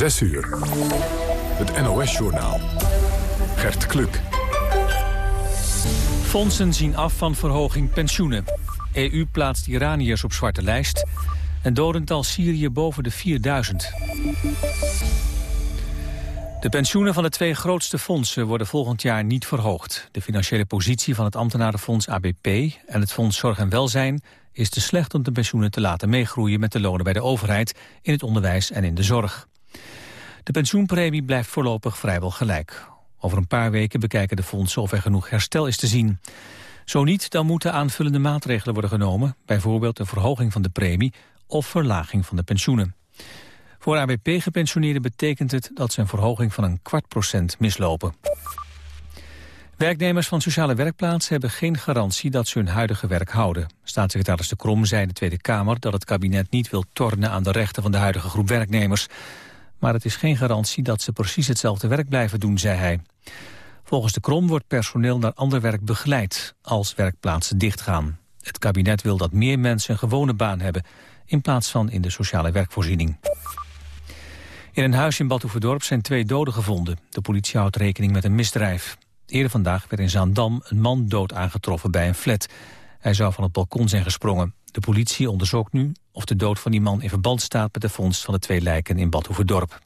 6 uur. Het NOS-journaal. Gert Kluk. Fondsen zien af van verhoging pensioenen. EU plaatst Iraniërs op zwarte lijst. En dodental Syrië boven de 4000. De pensioenen van de twee grootste fondsen worden volgend jaar niet verhoogd. De financiële positie van het ambtenarenfonds ABP en het Fonds Zorg en Welzijn is te slecht om de pensioenen te laten meegroeien met de lonen bij de overheid, in het onderwijs en in de zorg. De pensioenpremie blijft voorlopig vrijwel gelijk. Over een paar weken bekijken de fondsen of er genoeg herstel is te zien. Zo niet, dan moeten aanvullende maatregelen worden genomen, bijvoorbeeld een verhoging van de premie of verlaging van de pensioenen. Voor ABP-gepensioneerden betekent het dat ze een verhoging van een kwart procent mislopen. Werknemers van sociale werkplaatsen hebben geen garantie dat ze hun huidige werk houden. Staatssecretaris De Krom zei in de Tweede Kamer dat het kabinet niet wil tornen aan de rechten van de huidige groep werknemers. Maar het is geen garantie dat ze precies hetzelfde werk blijven doen, zei hij. Volgens De Krom wordt personeel naar ander werk begeleid als werkplaatsen dichtgaan. Het kabinet wil dat meer mensen een gewone baan hebben in plaats van in de sociale werkvoorziening. In een huis in Badhoevedorp zijn twee doden gevonden. De politie houdt rekening met een misdrijf. Eerder vandaag werd in Zaandam een man dood aangetroffen bij een flat. Hij zou van het balkon zijn gesprongen. De politie onderzoekt nu of de dood van die man in verband staat... met de vondst van de twee lijken in Badhoevedorp.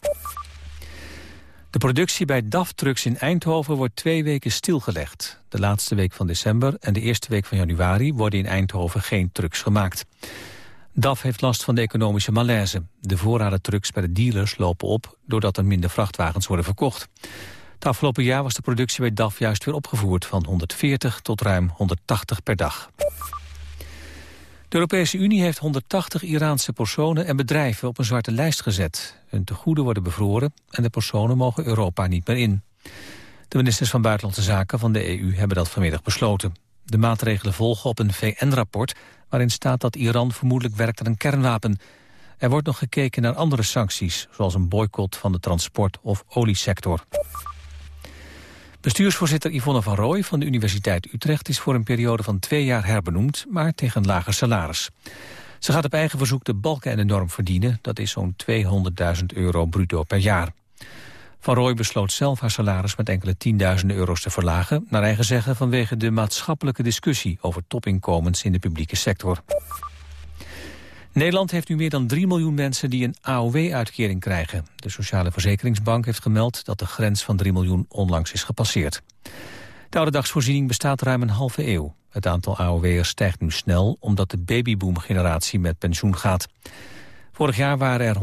De productie bij DAF Trucks in Eindhoven wordt twee weken stilgelegd. De laatste week van december en de eerste week van januari... worden in Eindhoven geen trucks gemaakt. DAF heeft last van de economische malaise. De voorraden trucks bij de dealers lopen op... doordat er minder vrachtwagens worden verkocht. Het afgelopen jaar was de productie bij DAF juist weer opgevoerd... van 140 tot ruim 180 per dag. De Europese Unie heeft 180 Iraanse personen en bedrijven op een zwarte lijst gezet. Hun tegoeden worden bevroren en de personen mogen Europa niet meer in. De ministers van Buitenlandse Zaken van de EU hebben dat vanmiddag besloten. De maatregelen volgen op een VN-rapport waarin staat dat Iran vermoedelijk werkt aan een kernwapen. Er wordt nog gekeken naar andere sancties, zoals een boycott van de transport- of oliesector. Bestuursvoorzitter Yvonne van Rooij van de Universiteit Utrecht is voor een periode van twee jaar herbenoemd, maar tegen lager salaris. Ze gaat op eigen verzoek de balken en de norm verdienen, dat is zo'n 200.000 euro bruto per jaar. Van Rooij besloot zelf haar salaris met enkele tienduizenden euro's te verlagen... naar eigen zeggen vanwege de maatschappelijke discussie... over topinkomens in de publieke sector. Nederland heeft nu meer dan 3 miljoen mensen die een AOW-uitkering krijgen. De Sociale Verzekeringsbank heeft gemeld dat de grens van 3 miljoen onlangs is gepasseerd. De ouderdagsvoorziening bestaat ruim een halve eeuw. Het aantal AOW'ers stijgt nu snel omdat de babyboom-generatie met pensioen gaat. Vorig jaar waren er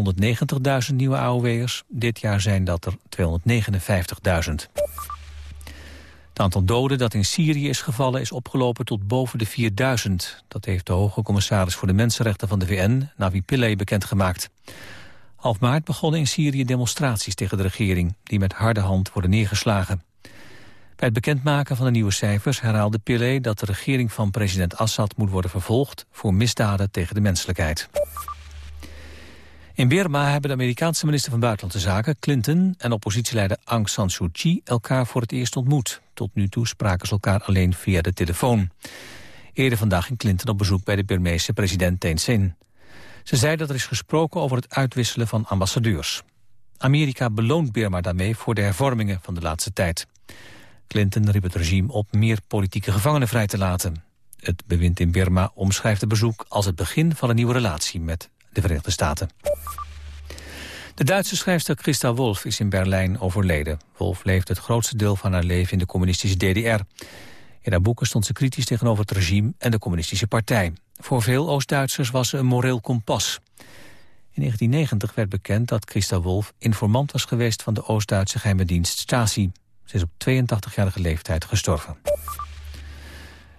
190.000 nieuwe AOW'ers. Dit jaar zijn dat er 259.000. Het aantal doden dat in Syrië is gevallen is opgelopen tot boven de 4000. Dat heeft de hoge commissaris voor de Mensenrechten van de VN, Navi Pillay, bekendgemaakt. Half maart begonnen in Syrië demonstraties tegen de regering... die met harde hand worden neergeslagen. Bij het bekendmaken van de nieuwe cijfers herhaalde Pillay... dat de regering van president Assad moet worden vervolgd... voor misdaden tegen de menselijkheid. In Burma hebben de Amerikaanse minister van Buitenlandse Zaken, Clinton, en oppositieleider Aung San Suu Kyi elkaar voor het eerst ontmoet. Tot nu toe spraken ze elkaar alleen via de telefoon. Eerder vandaag ging Clinton op bezoek bij de Burmeese president Thein Sein. Ze zei dat er is gesproken over het uitwisselen van ambassadeurs. Amerika beloont Burma daarmee voor de hervormingen van de laatste tijd. Clinton riep het regime op meer politieke gevangenen vrij te laten. Het bewind in Burma omschrijft het bezoek als het begin van een nieuwe relatie met de Verenigde Staten. De Duitse schrijfster Christa Wolf is in Berlijn overleden. Wolf leefde het grootste deel van haar leven in de communistische DDR. In haar boeken stond ze kritisch tegenover het regime en de communistische partij. Voor veel Oost-Duitsers was ze een moreel kompas. In 1990 werd bekend dat Christa Wolf informant was geweest van de Oost-Duitse geheime dienst Stasi. Ze is op 82-jarige leeftijd gestorven.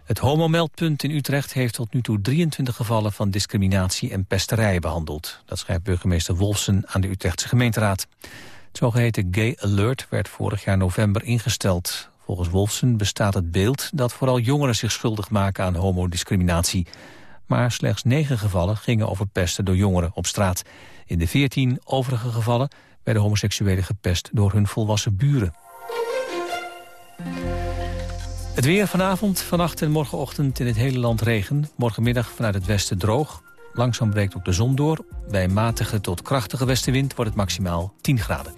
Het homomeldpunt in Utrecht heeft tot nu toe 23 gevallen van discriminatie en pesterij behandeld. Dat schrijft burgemeester Wolfsen aan de Utrechtse gemeenteraad. Het zogeheten Gay Alert werd vorig jaar november ingesteld. Volgens Wolfsen bestaat het beeld dat vooral jongeren zich schuldig maken aan homodiscriminatie. Maar slechts negen gevallen gingen over pesten door jongeren op straat. In de 14 overige gevallen werden homoseksuelen gepest door hun volwassen buren. Het weer vanavond, vannacht en morgenochtend in het hele land regen. Morgenmiddag vanuit het westen droog. Langzaam breekt ook de zon door. Bij matige tot krachtige westenwind wordt het maximaal 10 graden.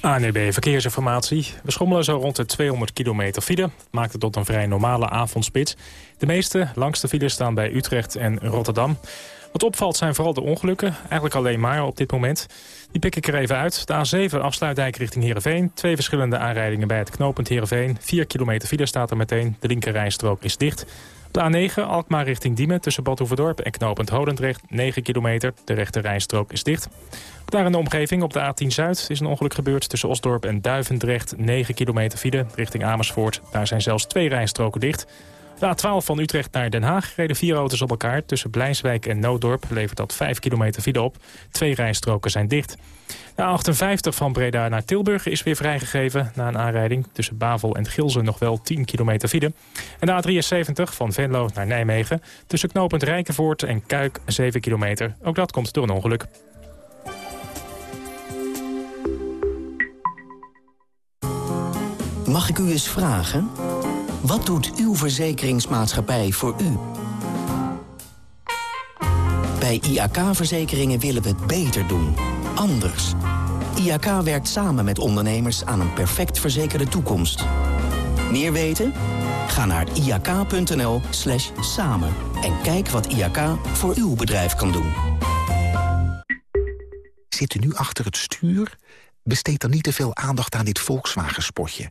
ANEB Verkeersinformatie. We schommelen zo rond de 200 kilometer file. maakt het tot een vrij normale avondspits. De meeste langste files staan bij Utrecht en Rotterdam. Wat opvalt zijn vooral de ongelukken. Eigenlijk alleen maar op dit moment. Die pik ik er even uit. De A7 afsluitdijk richting Heerenveen. Twee verschillende aanrijdingen bij het knooppunt Heerenveen. 4 kilometer file staat er meteen. De linkerrijstrook is dicht. De A9 Alkmaar richting Diemen tussen Bad Hoeverdorp en knooppunt Hodendrecht 9 kilometer. De rechte rijstrook is dicht. Daar in de omgeving op de A10 Zuid is een ongeluk gebeurd tussen Osdorp en Duivendrecht 9 kilometer file richting Amersfoort. Daar zijn zelfs twee rijstroken dicht. De A12 van Utrecht naar Den Haag reden vier auto's op elkaar. Tussen Blijswijk en Nooddorp levert dat 5 kilometer file op. Twee rijstroken zijn dicht. De A58 van Breda naar Tilburg is weer vrijgegeven na een aanrijding. Tussen Bavel en Gilzen nog wel 10 kilometer file. En de A73 van Venlo naar Nijmegen. Tussen knooppunt Rijkenvoort en Kuik 7 kilometer. Ook dat komt door een ongeluk. Mag ik u eens vragen? Wat doet uw verzekeringsmaatschappij voor u? Bij IAK-verzekeringen willen we het beter doen. Anders. IAK werkt samen met ondernemers aan een perfect verzekerde toekomst. Meer weten? Ga naar iak.nl slash samen en kijk wat IAK voor uw bedrijf kan doen. Zit u nu achter het stuur? Besteed dan niet te veel aandacht aan dit Volkswagen-spotje.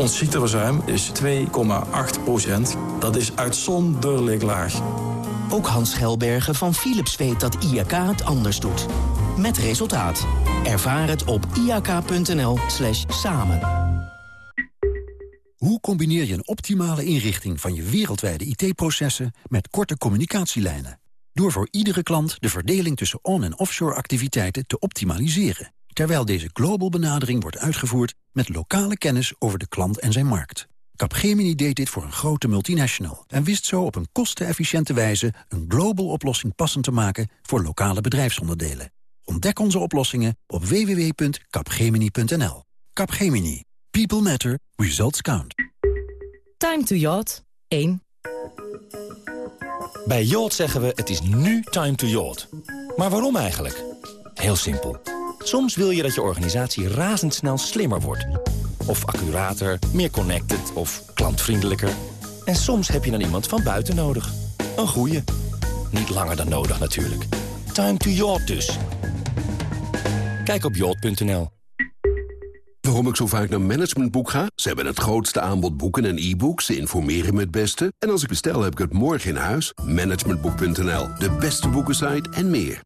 Ons ziekteverzuim is 2,8 procent. Dat is uitzonderlijk laag. Ook Hans Gelbergen van Philips weet dat IAK het anders doet. Met resultaat. Ervaar het op iak.nl slash samen. Hoe combineer je een optimale inrichting van je wereldwijde IT-processen... met korte communicatielijnen? Door voor iedere klant de verdeling tussen on- en offshore activiteiten te optimaliseren terwijl deze global benadering wordt uitgevoerd met lokale kennis over de klant en zijn markt. Capgemini deed dit voor een grote multinational en wist zo op een kostenefficiënte wijze een global oplossing passend te maken voor lokale bedrijfsonderdelen. Ontdek onze oplossingen op www.capgemini.nl. Capgemini. People matter. Results count. Time to yacht 1. Bij Yacht zeggen we het is nu time to yacht. Maar waarom eigenlijk? Heel simpel. Soms wil je dat je organisatie razendsnel slimmer wordt. Of accurater, meer connected of klantvriendelijker. En soms heb je dan iemand van buiten nodig. Een goeie. Niet langer dan nodig natuurlijk. Time to yacht dus. Kijk op yacht.nl. Waarom ik zo vaak naar Managementboek ga? Ze hebben het grootste aanbod boeken en e-books. Ze informeren me het beste. En als ik bestel, heb ik het morgen in huis. Managementboek.nl, de beste boekensite en meer.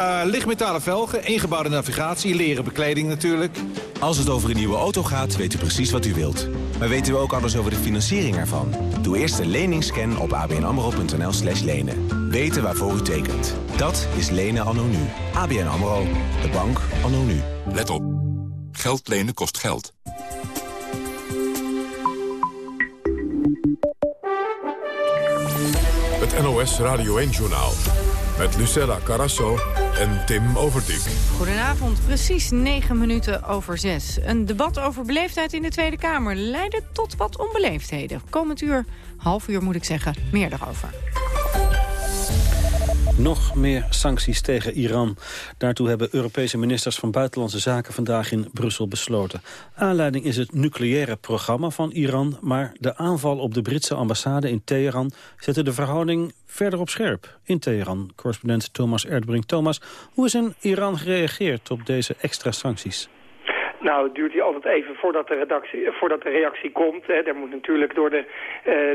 Uh, lichtmetalen velgen, ingebouwde navigatie, leren bekleding natuurlijk. Als het over een nieuwe auto gaat, weet u precies wat u wilt. Maar weten u ook alles over de financiering ervan? Doe eerst de leningscan op abnamro.nl slash lenen. Weten waarvoor u tekent. Dat is lenen anno nu. ABN AMRO. De bank anno nu. Let op. Geld lenen kost geld. Het NOS Radio 1-journaal. Met Lucella Carasso en Tim Overdijk. Goedenavond, precies 9 minuten over 6. Een debat over beleefdheid in de Tweede Kamer leidde tot wat onbeleefdheden. Komend uur, half uur moet ik zeggen, meer daarover. Nog meer sancties tegen Iran. Daartoe hebben Europese ministers van Buitenlandse Zaken vandaag in Brussel besloten. Aanleiding is het nucleaire programma van Iran... maar de aanval op de Britse ambassade in Teheran zette de verhouding verder op scherp. In Teheran, correspondent Thomas Erdbrink. Thomas, hoe is in Iran gereageerd op deze extra sancties? Nou, het duurt hier altijd even voordat de, redactie, voordat de reactie komt. Hè. Er moet natuurlijk door de,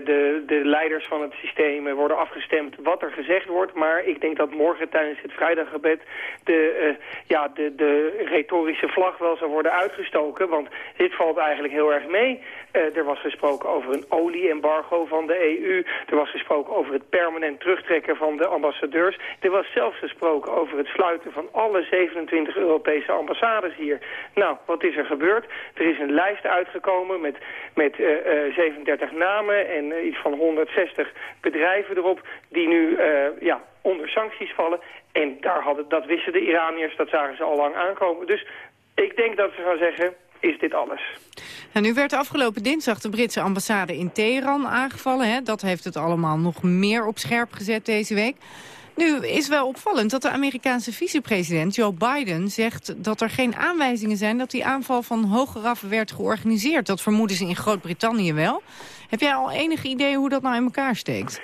de, de leiders van het systeem worden afgestemd wat er gezegd wordt. Maar ik denk dat morgen tijdens het vrijdaggebed de, ja, de, de retorische vlag wel zal worden uitgestoken. Want dit valt eigenlijk heel erg mee. Er was gesproken over een olie-embargo van de EU. Er was gesproken over het permanent terugtrekken van de ambassadeurs. Er was zelfs gesproken over het sluiten van alle 27 Europese ambassades hier. Nou, wat is er gebeurd? Er is een lijst uitgekomen met, met 37 namen en iets van 160 bedrijven erop die nu ja, onder sancties vallen. En daar hadden, dat wisten de Iraniërs, dat zagen ze al lang aankomen. Dus ik denk dat ze gaan zeggen, is dit alles. Nu werd afgelopen dinsdag de Britse ambassade in Teheran aangevallen. Hè? Dat heeft het allemaal nog meer op scherp gezet deze week. Nu is wel opvallend dat de Amerikaanse vicepresident Joe Biden zegt dat er geen aanwijzingen zijn dat die aanval van hoge raf werd georganiseerd. Dat vermoeden ze in Groot-Brittannië wel. Heb jij al enig idee hoe dat nou in elkaar steekt?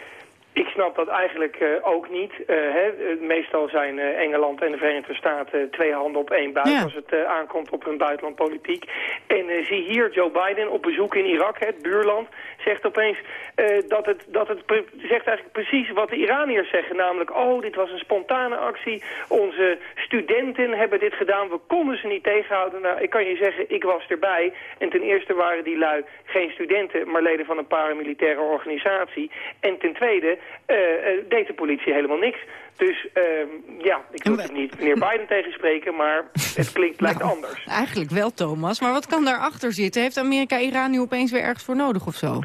Ik snap dat eigenlijk uh, ook niet. Uh, hè. Meestal zijn uh, Engeland en de Verenigde Staten twee handen op één buik... als het aankomt op hun buitenlandpolitiek. En zie hier Joe Biden op bezoek in Irak, het buurland... zegt opeens dat, het, dat het zegt eigenlijk precies wat de Iraniërs zeggen. Namelijk, oh, dit was een spontane actie. Onze studenten hebben dit gedaan. We konden ze niet tegenhouden. Nou, ik kan je zeggen, ik was erbij. En ten eerste waren die lui geen studenten... maar leden van een paramilitaire organisatie. En ten tweede uh, deed de politie helemaal niks. Dus uh, ja, ik wil het niet meneer Biden tegenspreken, maar het klinkt, lijkt nou, anders. Eigenlijk wel, Thomas. Maar wat kan daarachter zitten? Heeft Amerika Iran nu opeens weer ergens voor nodig of zo?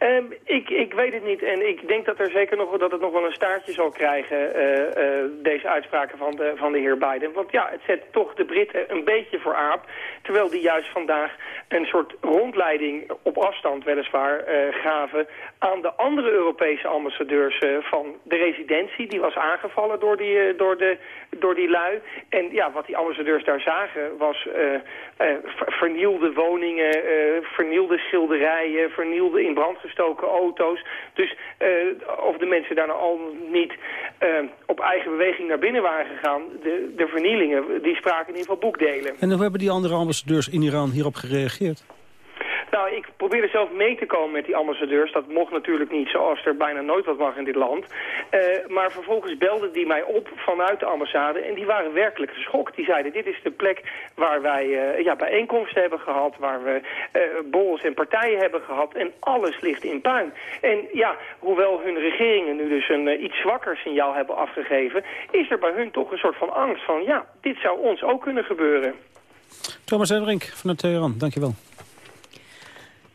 Um, ik, ik weet het niet en ik denk dat, er zeker nog, dat het nog wel een staartje zal krijgen, uh, uh, deze uitspraken van de, van de heer Biden. Want ja, het zet toch de Britten een beetje voor aap, terwijl die juist vandaag een soort rondleiding op afstand weliswaar uh, gaven aan de andere Europese ambassadeurs van de residentie. Die was aangevallen door die, door, de, door die lui. En ja, wat die ambassadeurs daar zagen was vernielde woningen, vernielde schilderijen, vernielde in brand gestoken auto's. Dus uh, of de mensen daar nou al niet uh, op eigen beweging naar binnen waren gegaan... De, de vernielingen, die spraken in ieder geval boekdelen. En hoe hebben die andere ambassadeurs in Iran hierop gereageerd? Nou, ik probeerde zelf mee te komen met die ambassadeurs. Dat mocht natuurlijk niet, zoals er bijna nooit wat mag in dit land. Uh, maar vervolgens belden die mij op vanuit de ambassade en die waren werkelijk geschokt. Die zeiden, dit is de plek waar wij uh, ja, bijeenkomsten hebben gehad, waar we uh, borrels en partijen hebben gehad en alles ligt in puin. En ja, hoewel hun regeringen nu dus een iets zwakker signaal hebben afgegeven, is er bij hun toch een soort van angst van, ja, dit zou ons ook kunnen gebeuren. Thomas Edrink van Teheran, dankjewel.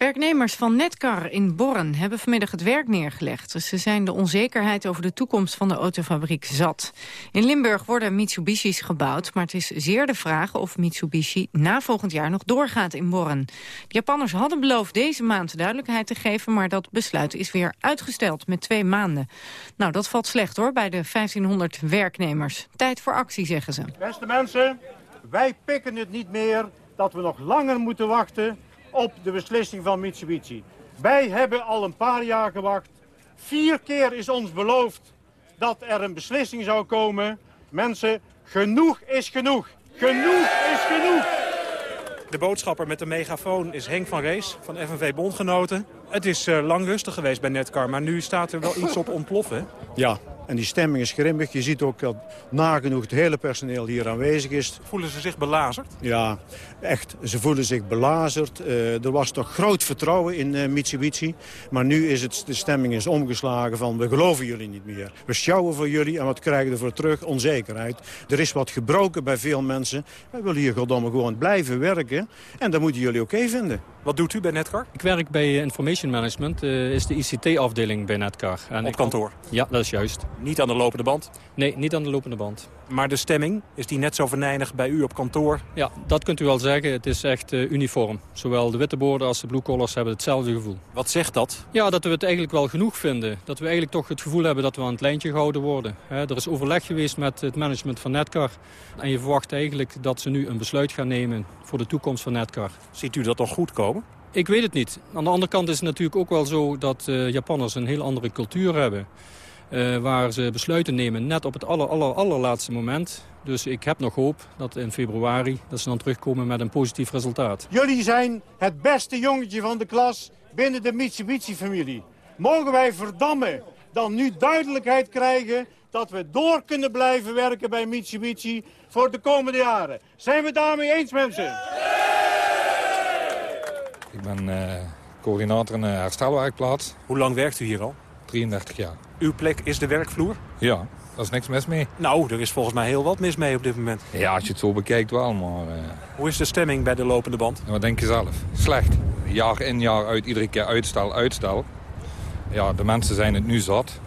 Werknemers van Netcar in Borren hebben vanmiddag het werk neergelegd. Ze zijn de onzekerheid over de toekomst van de autofabriek zat. In Limburg worden Mitsubishi's gebouwd, maar het is zeer de vraag of Mitsubishi na volgend jaar nog doorgaat in Borren. De Japanners hadden beloofd deze maand duidelijkheid te geven, maar dat besluit is weer uitgesteld met twee maanden. Nou, dat valt slecht hoor bij de 1500 werknemers. Tijd voor actie, zeggen ze. Beste mensen, wij pikken het niet meer dat we nog langer moeten wachten op de beslissing van Mitsubishi. Wij hebben al een paar jaar gewacht. Vier keer is ons beloofd dat er een beslissing zou komen. Mensen, genoeg is genoeg. Genoeg is genoeg. De boodschapper met de megafoon is Henk van Rees van FNV Bondgenoten. Het is uh, lang rustig geweest bij Netcar, maar nu staat er wel iets op ontploffen. Ja, en die stemming is grimmig. Je ziet ook dat nagenoeg het hele personeel hier aanwezig is. Voelen ze zich belazerd? Ja, echt. Ze voelen zich belazerd. Uh, er was toch groot vertrouwen in uh, Mitsubishi. Maar nu is het, de stemming is omgeslagen van we geloven jullie niet meer. We sjouwen voor jullie en wat krijgen we ervoor terug? Onzekerheid. Er is wat gebroken bij veel mensen. Wij willen hier goddomme gewoon blijven werken. En dat moeten jullie oké okay vinden. Wat doet u bij Netcar? Ik werk bij Information Management. Uh, is de ICT-afdeling bij Netcar. En Op kantoor? Ja, dat is juist. Niet aan de lopende band? Nee, niet aan de lopende band. Maar de stemming, is die net zo venijnig bij u op kantoor? Ja, dat kunt u wel zeggen. Het is echt uh, uniform. Zowel de witte borden als de blue collars hebben hetzelfde gevoel. Wat zegt dat? Ja, dat we het eigenlijk wel genoeg vinden. Dat we eigenlijk toch het gevoel hebben dat we aan het lijntje gehouden worden. He, er is overleg geweest met het management van Netcar. En je verwacht eigenlijk dat ze nu een besluit gaan nemen voor de toekomst van Netcar. Ziet u dat nog goed komen? Ik weet het niet. Aan de andere kant is het natuurlijk ook wel zo dat uh, Japanners een heel andere cultuur hebben. Uh, waar ze besluiten nemen net op het aller, aller, allerlaatste moment. Dus ik heb nog hoop dat in februari dat ze dan terugkomen met een positief resultaat. Jullie zijn het beste jongetje van de klas binnen de Mitsubishi-familie. Mogen wij verdammen dan nu duidelijkheid krijgen dat we door kunnen blijven werken bij Mitsubishi voor de komende jaren. Zijn we het daarmee eens, mensen? Ik ben uh, coördinator in een herstelwerkplaats. Hoe lang werkt u hier al? 33 jaar. Uw plek is de werkvloer? Ja, daar is niks mis mee. Nou, er is volgens mij heel wat mis mee op dit moment. Ja, als je het zo bekijkt wel, maar... Uh... Hoe is de stemming bij de lopende band? wat denk je zelf? Slecht. Jaar in, jaar uit, iedere keer uitstel, uitstel. Ja, de mensen zijn het nu zat.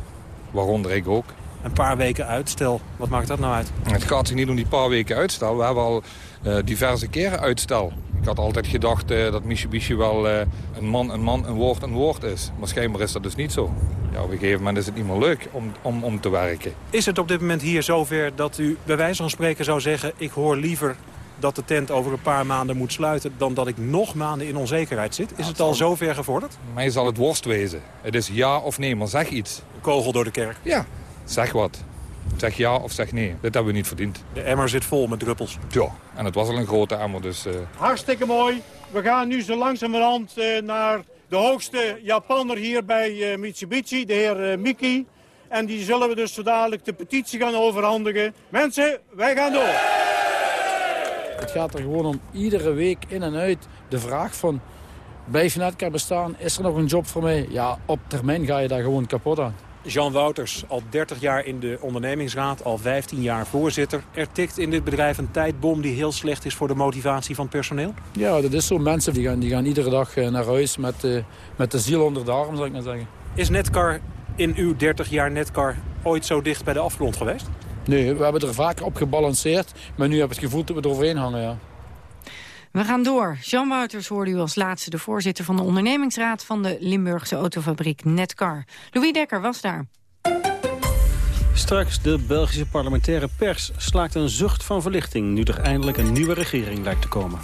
Waaronder ik ook. Een paar weken uitstel, wat maakt dat nou uit? Het gaat zich niet om die paar weken uitstel. We hebben al uh, diverse keren uitstel. Ik had altijd gedacht uh, dat Mitsubishi wel uh, een man, een man, een woord, een woord is. Maar schijnbaar is dat dus niet zo. Ja, op een gegeven moment is het niet meer leuk om, om, om te werken. Is het op dit moment hier zover dat u bij wijze van spreken zou zeggen... ik hoor liever dat de tent over een paar maanden moet sluiten... dan dat ik nog maanden in onzekerheid zit? Is het al zover gevorderd? Mij zal het worst wezen. Het is ja of nee, maar zeg iets. Een kogel door de kerk? Ja, zeg wat. Zeg ja of zeg nee. Dit hebben we niet verdiend. De emmer zit vol met druppels. Ja, en het was al een grote emmer, dus... Uh... Hartstikke mooi. We gaan nu zo langzamerhand uh, naar de hoogste Japanner hier bij uh, Mitsubishi, de heer Miki. En die zullen we dus zo dadelijk de petitie gaan overhandigen. Mensen, wij gaan door. Het gaat er gewoon om iedere week in en uit de vraag van... Blijf je net bestaan? Is er nog een job voor mij? Ja, op termijn ga je daar gewoon kapot aan. Jean Wouters, al 30 jaar in de ondernemingsraad, al 15 jaar voorzitter. Er tikt in dit bedrijf een tijdbom die heel slecht is voor de motivatie van personeel? Ja, dat is zo. Mensen die gaan, die gaan iedere dag eh, naar huis met, uh, met de ziel onder de arm, zou ik maar zeggen. Is Netcar in uw 30 jaar Netcar ooit zo dicht bij de afgrond geweest? Nee, we hebben er vaker op gebalanceerd. Maar nu heb ik het gevoel dat we eroverheen hangen, ja. We gaan door. Jean Wouters hoorde u als laatste de voorzitter van de ondernemingsraad van de Limburgse autofabriek Netcar. Louis Dekker was daar. Straks de Belgische parlementaire pers slaakt een zucht van verlichting... nu er eindelijk een nieuwe regering lijkt te komen.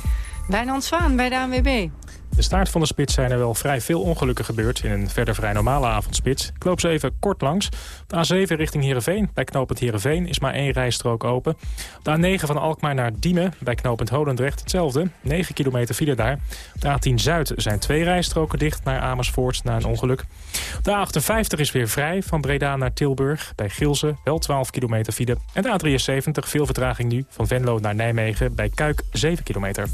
Wijnand Zwaan bij de ANWB. De staart van de spits zijn er wel vrij veel ongelukken gebeurd... in een verder vrij normale avondspits. Ik loop ze even kort langs. de A7 richting Heerenveen. Bij knooppunt Heerenveen is maar één rijstrook open. de A9 van Alkmaar naar Diemen. Bij knooppunt Holendrecht hetzelfde. 9 kilometer file daar. de A10 Zuid zijn twee rijstroken dicht naar Amersfoort na een ongeluk. de A58 is weer vrij van Breda naar Tilburg. Bij Gilze wel 12 kilometer file. En de A73 veel vertraging nu van Venlo naar Nijmegen. Bij Kuik 7 kilometer.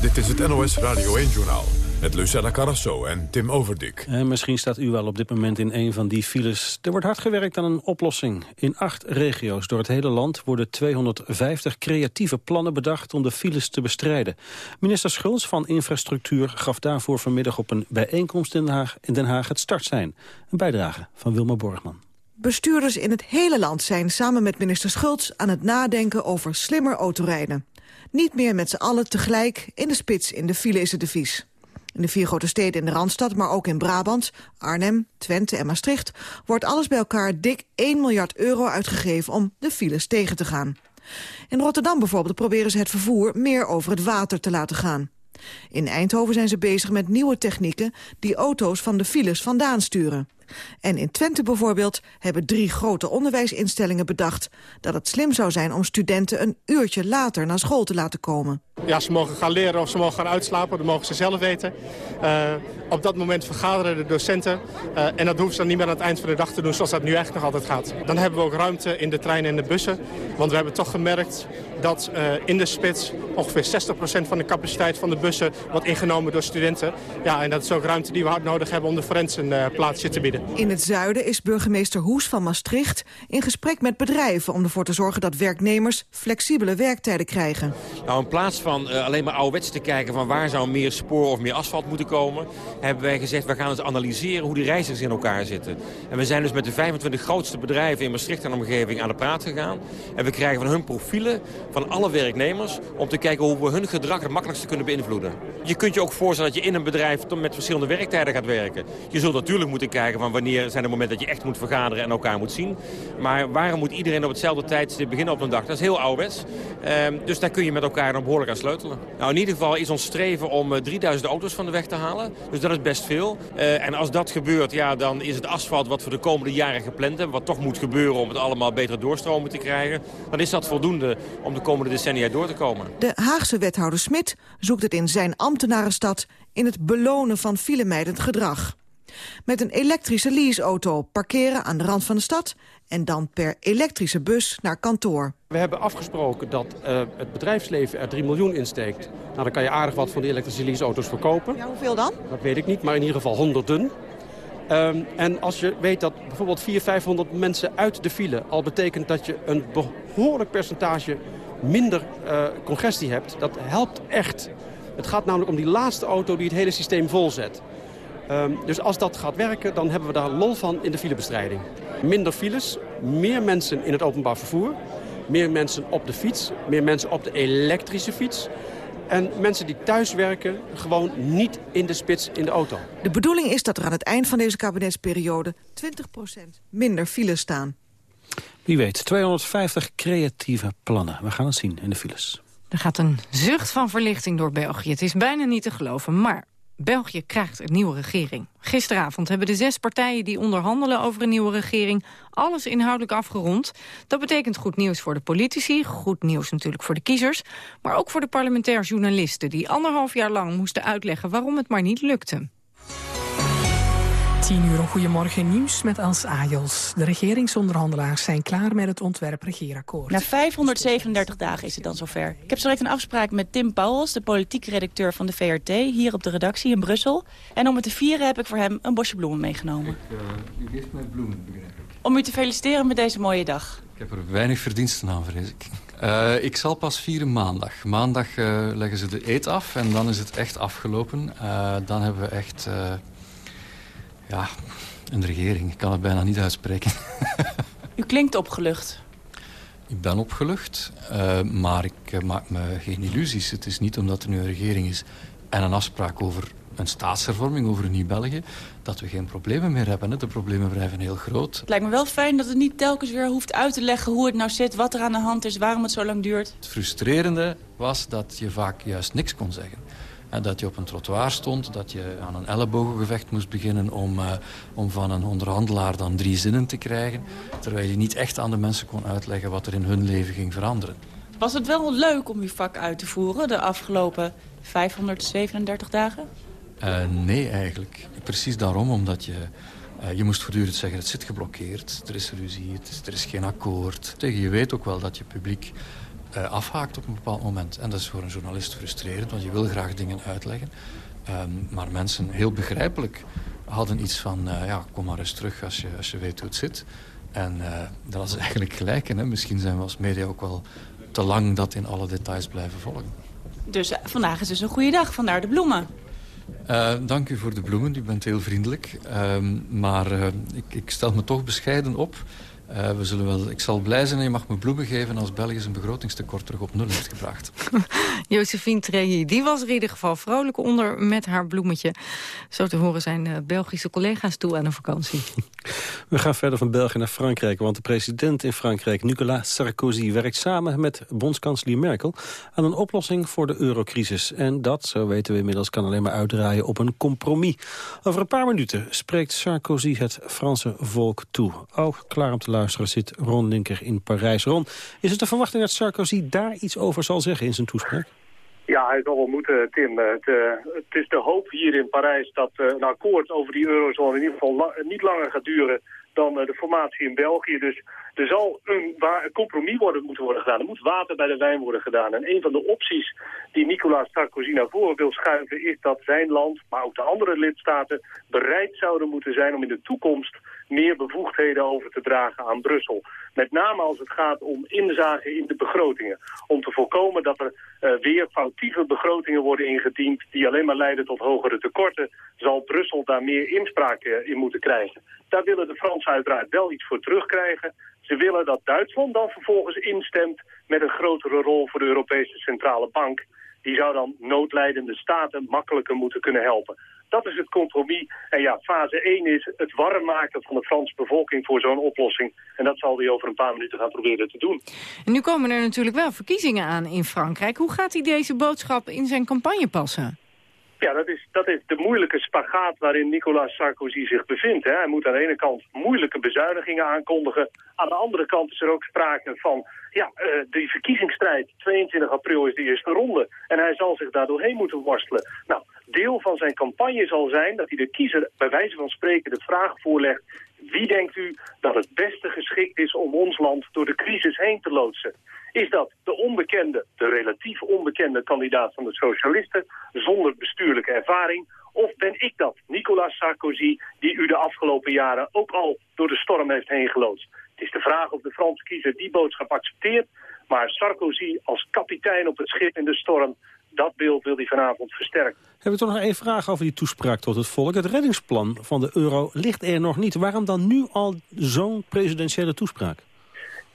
Dit is het NOS Radio 1-journaal. Met Lucella Carrasso en Tim Overdik. En misschien staat u wel op dit moment in een van die files. Er wordt hard gewerkt aan een oplossing. In acht regio's door het hele land worden 250 creatieve plannen bedacht... om de files te bestrijden. Minister Schulz van Infrastructuur gaf daarvoor vanmiddag op een bijeenkomst in Den Haag, in Den Haag het startsein. Een bijdrage van Wilma Borgman. Bestuurders in het hele land zijn samen met minister Schulz aan het nadenken over slimmer autorijden. Niet meer met z'n allen tegelijk in de spits in de file is het devies. In de vier grote steden in de Randstad, maar ook in Brabant, Arnhem, Twente en Maastricht... wordt alles bij elkaar dik 1 miljard euro uitgegeven om de files tegen te gaan. In Rotterdam bijvoorbeeld proberen ze het vervoer meer over het water te laten gaan. In Eindhoven zijn ze bezig met nieuwe technieken die auto's van de files vandaan sturen. En in Twente bijvoorbeeld hebben drie grote onderwijsinstellingen bedacht... dat het slim zou zijn om studenten een uurtje later naar school te laten komen. Ja, ze mogen gaan leren of ze mogen gaan uitslapen, dat mogen ze zelf weten. Uh, op dat moment vergaderen de docenten. Uh, en dat hoeven ze dan niet meer aan het eind van de dag te doen zoals dat nu echt nog altijd gaat. Dan hebben we ook ruimte in de treinen en de bussen. Want we hebben toch gemerkt dat uh, in de spits ongeveer 60% van de capaciteit van de bussen wordt ingenomen door studenten. Ja, en dat is ook ruimte die we hard nodig hebben om de forens een plaatsje te bieden. In het zuiden is burgemeester Hoes van Maastricht in gesprek met bedrijven... om ervoor te zorgen dat werknemers flexibele werktijden krijgen. Nou, in plaats van uh, alleen maar ouderwets te kijken... van waar zou meer spoor of meer asfalt moeten komen... hebben wij gezegd, we gaan eens analyseren hoe die reizigers in elkaar zitten. En we zijn dus met de 25 grootste bedrijven in Maastricht en omgeving aan de praat gegaan. En we krijgen van hun profielen van alle werknemers... om te kijken hoe we hun gedrag het makkelijkste kunnen beïnvloeden. Je kunt je ook voorstellen dat je in een bedrijf met verschillende werktijden gaat werken. Je zult natuurlijk moeten kijken van wanneer zijn de momenten dat je echt moet vergaderen en elkaar moet zien. Maar waarom moet iedereen op hetzelfde tijdstip beginnen op een dag? Dat is heel ouderwets. Ehm, dus daar kun je met elkaar dan behoorlijk aan sleutelen. Nou, in ieder geval is ons streven om 3000 eh, auto's van de weg te halen. Dus dat is best veel. Eh, en als dat gebeurt, ja, dan is het asfalt wat we de komende jaren gepland hebben... wat toch moet gebeuren om het allemaal betere doorstromen te krijgen... dan is dat voldoende om de komende decennia door te komen. De Haagse wethouder Smit zoekt het in zijn ambtenarenstad... in het belonen van filemijdend gedrag. Met een elektrische leaseauto parkeren aan de rand van de stad... en dan per elektrische bus naar kantoor. We hebben afgesproken dat uh, het bedrijfsleven er 3 miljoen insteekt. Nou, dan kan je aardig wat van die elektrische leaseauto's verkopen. Ja, hoeveel dan? Dat weet ik niet, maar in ieder geval honderden. Um, en als je weet dat bijvoorbeeld 400, 500 mensen uit de file... al betekent dat je een behoorlijk percentage minder uh, congestie hebt... dat helpt echt. Het gaat namelijk om die laatste auto die het hele systeem volzet. Um, dus als dat gaat werken, dan hebben we daar lol van in de filebestrijding. Minder files, meer mensen in het openbaar vervoer... meer mensen op de fiets, meer mensen op de elektrische fiets... En mensen die thuis werken, gewoon niet in de spits in de auto. De bedoeling is dat er aan het eind van deze kabinetsperiode 20% minder files staan. Wie weet, 250 creatieve plannen. We gaan het zien in de files. Er gaat een zucht van verlichting door België. Het is bijna niet te geloven, maar België krijgt een nieuwe regering. Gisteravond hebben de zes partijen die onderhandelen over een nieuwe regering... alles inhoudelijk afgerond. Dat betekent goed nieuws voor de politici, goed nieuws natuurlijk voor de kiezers... maar ook voor de parlementair journalisten... die anderhalf jaar lang moesten uitleggen waarom het maar niet lukte. 10 uur een goedemorgen nieuws met Els Ajels. De regeringsonderhandelaars zijn klaar met het ontwerp regeerakkoord. Na 537 dagen is het dan zover. Ik heb zo direct een afspraak met Tim Pauwels, de politiek redacteur van de VRT... hier op de redactie in Brussel. En om het te vieren heb ik voor hem een bosje bloemen meegenomen. Ik, uh, u geeft mij bloemen, begrijp ik. Om u te feliciteren met deze mooie dag. Ik heb er weinig verdiensten aan, vrees ik. Uh, ik zal pas vieren maandag. Maandag uh, leggen ze de eet af en dan is het echt afgelopen. dan hebben we echt ja, een regering. Ik kan het bijna niet uitspreken. U klinkt opgelucht. Ik ben opgelucht, uh, maar ik uh, maak me geen illusies. Het is niet omdat er nu een regering is en een afspraak over een staatshervorming, over een nieuw België, dat we geen problemen meer hebben. Hè. De problemen blijven heel groot. Het lijkt me wel fijn dat het niet telkens weer hoeft uit te leggen hoe het nou zit, wat er aan de hand is, waarom het zo lang duurt. Het frustrerende was dat je vaak juist niks kon zeggen. Dat je op een trottoir stond, dat je aan een ellebogengevecht moest beginnen... Om, uh, om van een onderhandelaar dan drie zinnen te krijgen. Terwijl je niet echt aan de mensen kon uitleggen wat er in hun leven ging veranderen. Was het wel leuk om uw vak uit te voeren de afgelopen 537 dagen? Uh, nee, eigenlijk. Precies daarom, omdat je... Uh, je moest voortdurend zeggen, het zit geblokkeerd, er is ruzie, het is, er is geen akkoord. Tegen je weet ook wel dat je publiek afhaakt op een bepaald moment. En dat is voor een journalist frustrerend, want je wil graag dingen uitleggen. Um, maar mensen, heel begrijpelijk, hadden iets van... Uh, ja, kom maar eens terug als je, als je weet hoe het zit. En uh, dat is eigenlijk gelijk. Hè? Misschien zijn we als media ook wel te lang dat in alle details blijven volgen. Dus vandaag is dus een goede dag, vandaar de bloemen. Dank u voor de bloemen, u bent heel vriendelijk. Uh, maar ik, ik, stel me toch bescheiden op. Uh, we zullen wel, ik zal blij zijn en je mag me bloemen geven als België zijn begrotingstekort terug op nul heeft gebracht. Josephine Treyi, die was er in ieder geval vrolijk onder met haar bloemetje. Zo te horen zijn uh, Belgische collega's toe aan een vakantie. We gaan verder van België naar Frankrijk, want de president in Frankrijk, Nicolas Sarkozy, werkt samen met bondskanselier Merkel aan een oplossing voor de eurocrisis. En dat, zo weten we inmiddels, kan alleen maar uitdraaien op een compromis. Over een paar minuten spreekt Sarkozy het Franse volk toe. Ook klaar om te luisteren zit Ron Linker in Parijs. Ron, is het de verwachting dat Sarkozy daar iets over zal zeggen in zijn toespraak? Ja, hij zal wel moeten, Tim. Het, uh, het, is de hoop hier in Parijs dat uh, een akkoord over die eurozone in ieder geval niet langer gaat duren dan uh, de formatie in België. Dus er zal een, een compromis worden, moeten worden gedaan. Er moet water bij de wijn worden gedaan. En een van de opties die Nicolas Sarkozy naar voren wil schuiven... is dat zijn land, maar ook de andere lidstaten... bereid zouden moeten zijn om in de toekomst meer bevoegdheden over te dragen aan Brussel. Met name als het gaat om inzagen in de begrotingen. Om te voorkomen dat er uh, weer foutieve begrotingen worden ingediend... die alleen maar leiden tot hogere tekorten... zal Brussel daar meer inspraak uh, in moeten krijgen. Daar willen de Fransen uiteraard wel iets voor terugkrijgen. Ze willen dat Duitsland dan vervolgens instemt met een grotere rol voor de Europese Centrale Bank die zou dan noodlijdende staten makkelijker moeten kunnen helpen. Dat is het compromis. En ja, fase 1 is het warm maken van de Franse bevolking voor zo'n oplossing. En dat zal hij over een paar minuten gaan proberen te doen. En nu komen er natuurlijk wel verkiezingen aan in Frankrijk. Hoe gaat hij deze boodschap in zijn campagne passen? Ja, dat is, dat is de moeilijke spagaat waarin Nicolas Sarkozy zich bevindt. Hè. Hij moet aan de ene kant moeilijke bezuinigingen aankondigen. Aan de andere kant is er ook sprake van... ja, uh, die verkiezingsstrijd, 22 april is de eerste ronde. En hij zal zich daar doorheen moeten worstelen. Nou, deel van zijn campagne zal zijn dat hij de kiezer bij wijze van spreken de vraag voorlegt... wie denkt u dat het beste geschikt is om ons land door de crisis heen te loodsen? Is dat de onbekende, de relatief onbekende kandidaat van de socialisten... zonder bestuurlijke ervaring? Of ben ik dat, Nicolas Sarkozy, die u de afgelopen jaren ook al door de storm heeft heen geloodst? Het is de vraag of de Franse kiezer die boodschap accepteert... maar Sarkozy als kapitein op het schip in de storm dat beeld wil hij vanavond versterken. Hebben we toch nog één vraag over die toespraak tot het volk. Het reddingsplan van de euro ligt er nog niet. Waarom dan nu al zo'n presidentiële toespraak?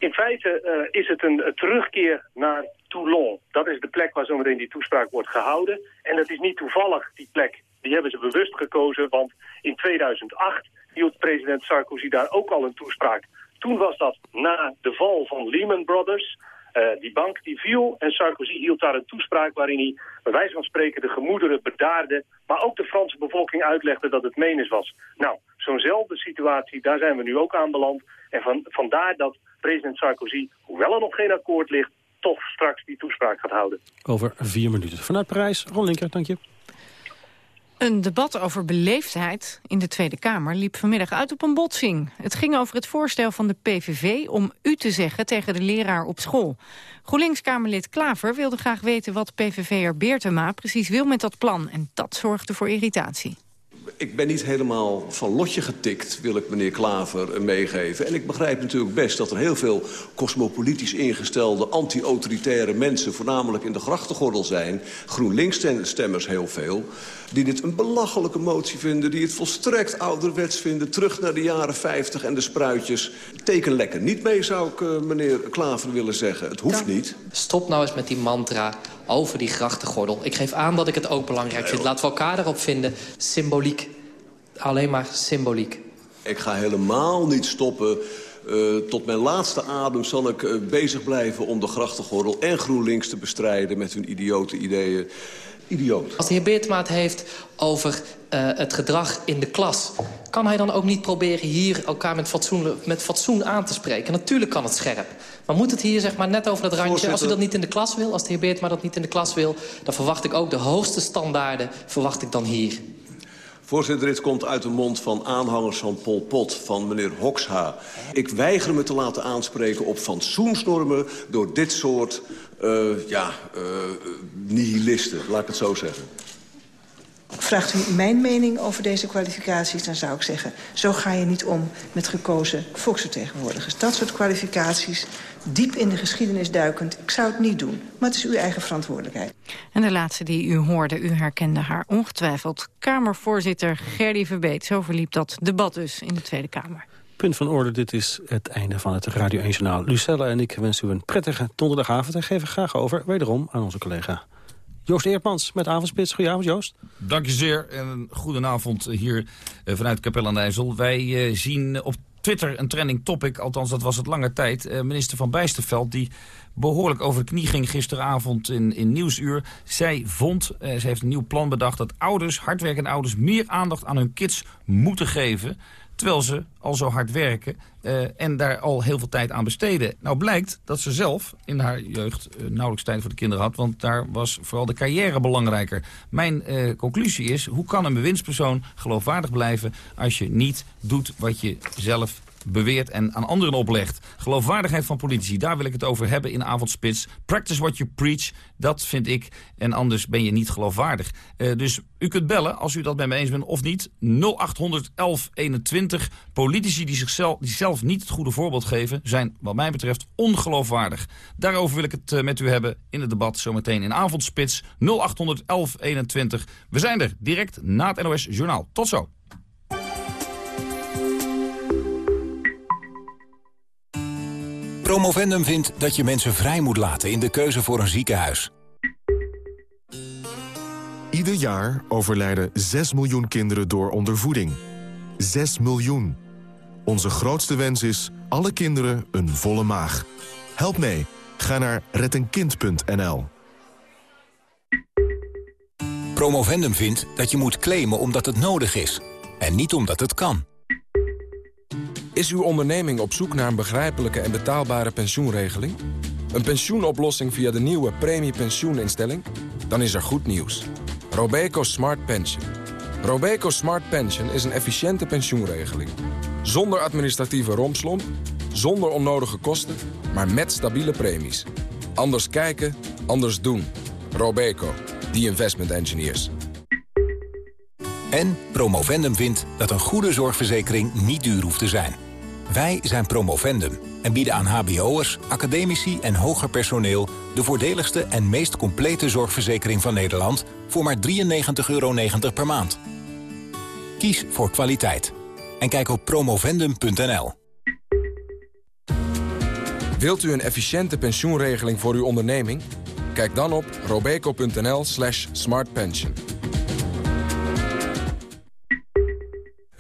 In feite uh, is het een, terugkeer naar Toulon. Dat is de plek waar zometeen die toespraak wordt gehouden. En dat is niet toevallig, die plek. Die hebben ze bewust gekozen, want in 2008 hield president Sarkozy daar ook al een toespraak. Toen was dat na de val van Lehman Brothers... Uh, die bank die viel en Sarkozy hield daar een toespraak waarin hij bij wijze van spreken de gemoederen bedaarde, maar ook de Franse bevolking uitlegde dat het menens was. Nou, zo'nzelfde situatie, daar zijn we nu ook aanbeland. En van, vandaar dat president Sarkozy, hoewel er nog geen akkoord ligt, toch straks die toespraak gaat houden. Over vier minuten. Vanuit Parijs, Ron Linker, dank je. Een debat over beleefdheid in de Tweede Kamer liep vanmiddag uit op een botsing. Het ging over het voorstel van de PVV om u te zeggen tegen de leraar op school. GroenLinks-Kamerlid Klaver wilde graag weten wat PVV'er Beertema precies wil met dat plan. En dat zorgde voor irritatie ik ben niet helemaal van lotje getikt, wil ik meneer Klaver meegeven. En ik begrijp natuurlijk best dat er heel veel cosmopolitisch ingestelde... anti-autoritaire mensen, voornamelijk in de grachtengordel zijn. GroenLinks-stemmers heel veel. Die dit een belachelijke motie vinden. Die het volstrekt ouderwets vinden. Terug naar de jaren 50 en de spruitjes. Teken lekker niet mee, zou ik uh, meneer Klaver willen zeggen. Het hoeft niet. Stop nou eens met die mantra over die grachtengordel. Ik geef aan dat ik het ook belangrijk vind. Laten we elkaar erop vinden. Symboliek. Alleen maar symboliek. Ik ga helemaal niet stoppen. Uh, tot mijn laatste adem zal ik uh, bezig blijven om de grachtengordel en GroenLinks te bestrijden met hun idiote ideeën. Idioot. Als de heer Beertma het heeft over het gedrag in de klas... kan hij dan ook niet proberen hier elkaar met fatsoen, met fatsoen aan te spreken? Natuurlijk kan het scherp. Maar moet het hier zeg maar net over dat randje... Voorzitter. als u dat niet in de klas wil, als de heer Beertma dat niet in de klas wil... dan verwacht ik ook de hoogste standaarden verwacht ik dan hier. Voorzitter, dit komt uit de mond van aanhangers van Pol Pot, van meneer Hoxha. Ik weiger me te laten aanspreken op fatsoensnormen door dit soort uh, ja, uh, nihilisten, laat ik het zo zeggen. Vraagt u mijn mening over deze kwalificaties, dan zou ik zeggen... zo ga je niet om met gekozen volksvertegenwoordigers. Dat soort kwalificaties, diep in de geschiedenis duikend, ik zou het niet doen. Maar het is uw eigen verantwoordelijkheid. En de laatste die u hoorde, u herkende haar ongetwijfeld. Kamervoorzitter Gerdy Verbeet. Zo verliep dat debat dus in de Tweede Kamer. Punt van orde, dit is het einde van het Radio 1 Journaal. Lucella en ik wensen u een prettige donderdagavond... en geven graag over, wederom, aan onze collega Joost Eertmans met Avondspits. Goedenavond, Joost. Dank je zeer en een goedenavond hier eh, vanuit Capelle aan de IJssel. Wij uh, zien op Twitter een trending topic, althans dat was het lange tijd. Uh, minister van Bijsterveld, die behoorlijk over de knie ging gisteravond in, in Nieuwsuur. Zij vond, heeft een nieuw plan bedacht... dat ouders, hardwerkende ouders, meer aandacht aan hun kids moeten geven... Terwijl ze al zo hard werken uh, en daar al heel veel tijd aan besteden. Nou blijkt dat ze zelf in haar jeugd uh, nauwelijks tijd voor de kinderen had. Want daar was vooral de carrière belangrijker. Mijn uh, conclusie is, hoe kan een bewindspersoon geloofwaardig blijven... als je niet doet wat je zelf beweert en aan anderen oplegt. Geloofwaardigheid van politici, daar wil ik het over hebben in Avondspits. Practice what you preach, dat vind ik. En anders ben je niet geloofwaardig. Uh, dus u kunt bellen als u dat met me eens bent of niet. 0800 1121. Politici die zichzelf die zelf niet het goede voorbeeld geven... zijn wat mij betreft ongeloofwaardig. Daarover wil ik het uh, met u hebben in het debat zometeen in Avondspits. 0800 1121. We zijn er direct na het NOS Journaal. Tot zo. Promovendum vindt dat je mensen vrij moet laten in de keuze voor een ziekenhuis. Ieder jaar overlijden 6 miljoen kinderen door ondervoeding. 6 miljoen. Onze grootste wens is alle kinderen een volle maag. Help mee. Ga naar rettenkind.nl. Promovendum vindt dat je moet claimen omdat het nodig is. En niet omdat het kan. Is uw onderneming op zoek naar een begrijpelijke en betaalbare pensioenregeling? Een pensioenoplossing via de nieuwe premiepensioeninstelling? Dan is er goed nieuws. Robeco Smart Pension. Robeco Smart Pension is een efficiënte pensioenregeling. Zonder administratieve rompslomp, zonder onnodige kosten, maar met stabiele premies. Anders kijken, anders doen. Robeco, the investment engineers. En Promovendum vindt dat een goede zorgverzekering niet duur hoeft te zijn. Wij zijn Promovendum en bieden aan hbo'ers, academici en hoger personeel... de voordeligste en meest complete zorgverzekering van Nederland... voor maar 93,90 euro per maand. Kies voor kwaliteit. En kijk op promovendum.nl. Wilt u een efficiënte pensioenregeling voor uw onderneming? Kijk dan op robeco.nl slash smartpension.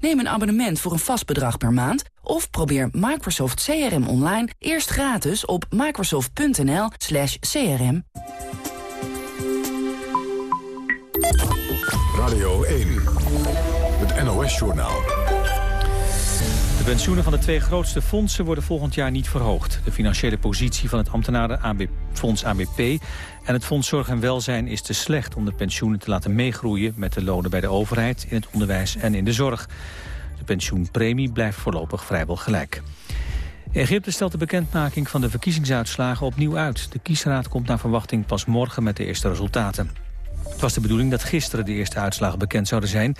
Neem een abonnement voor een vast bedrag per maand... of probeer Microsoft CRM online eerst gratis op microsoft.nl crm. Radio 1, het NOS-journaal. Pensioenen van de twee grootste fondsen worden volgend jaar niet verhoogd. De financiële positie van het ambtenarenfonds ABP en het Fonds Zorg en Welzijn is te slecht om de pensioenen te laten meegroeien met de lonen bij de overheid, in het onderwijs en in de zorg. De pensioenpremie blijft voorlopig vrijwel gelijk. Egypte stelt de bekendmaking van de verkiezingsuitslagen opnieuw uit. De kiesraad komt naar verwachting pas morgen met de eerste resultaten. Het was de bedoeling dat gisteren de eerste uitslagen bekend zouden zijn...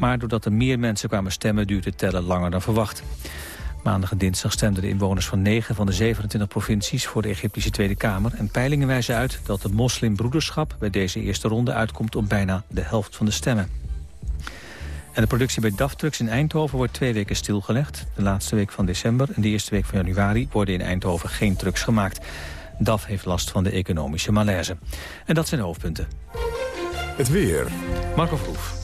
maar doordat er meer mensen kwamen stemmen duurt het tellen langer dan verwacht. Maandag en dinsdag stemden de inwoners van 9 van de 27 provincies voor de Egyptische Tweede Kamer. En peilingen wijzen uit dat de moslimbroederschap bij deze eerste ronde uitkomt op bijna de helft van de stemmen. En de productie bij DAF Trucks in Eindhoven wordt twee weken stilgelegd. De laatste week van december en de eerste week van januari worden in Eindhoven geen trucks gemaakt. DAF heeft last van de economische malaise. En dat zijn de hoofdpunten. Het weer. Marco Vroef.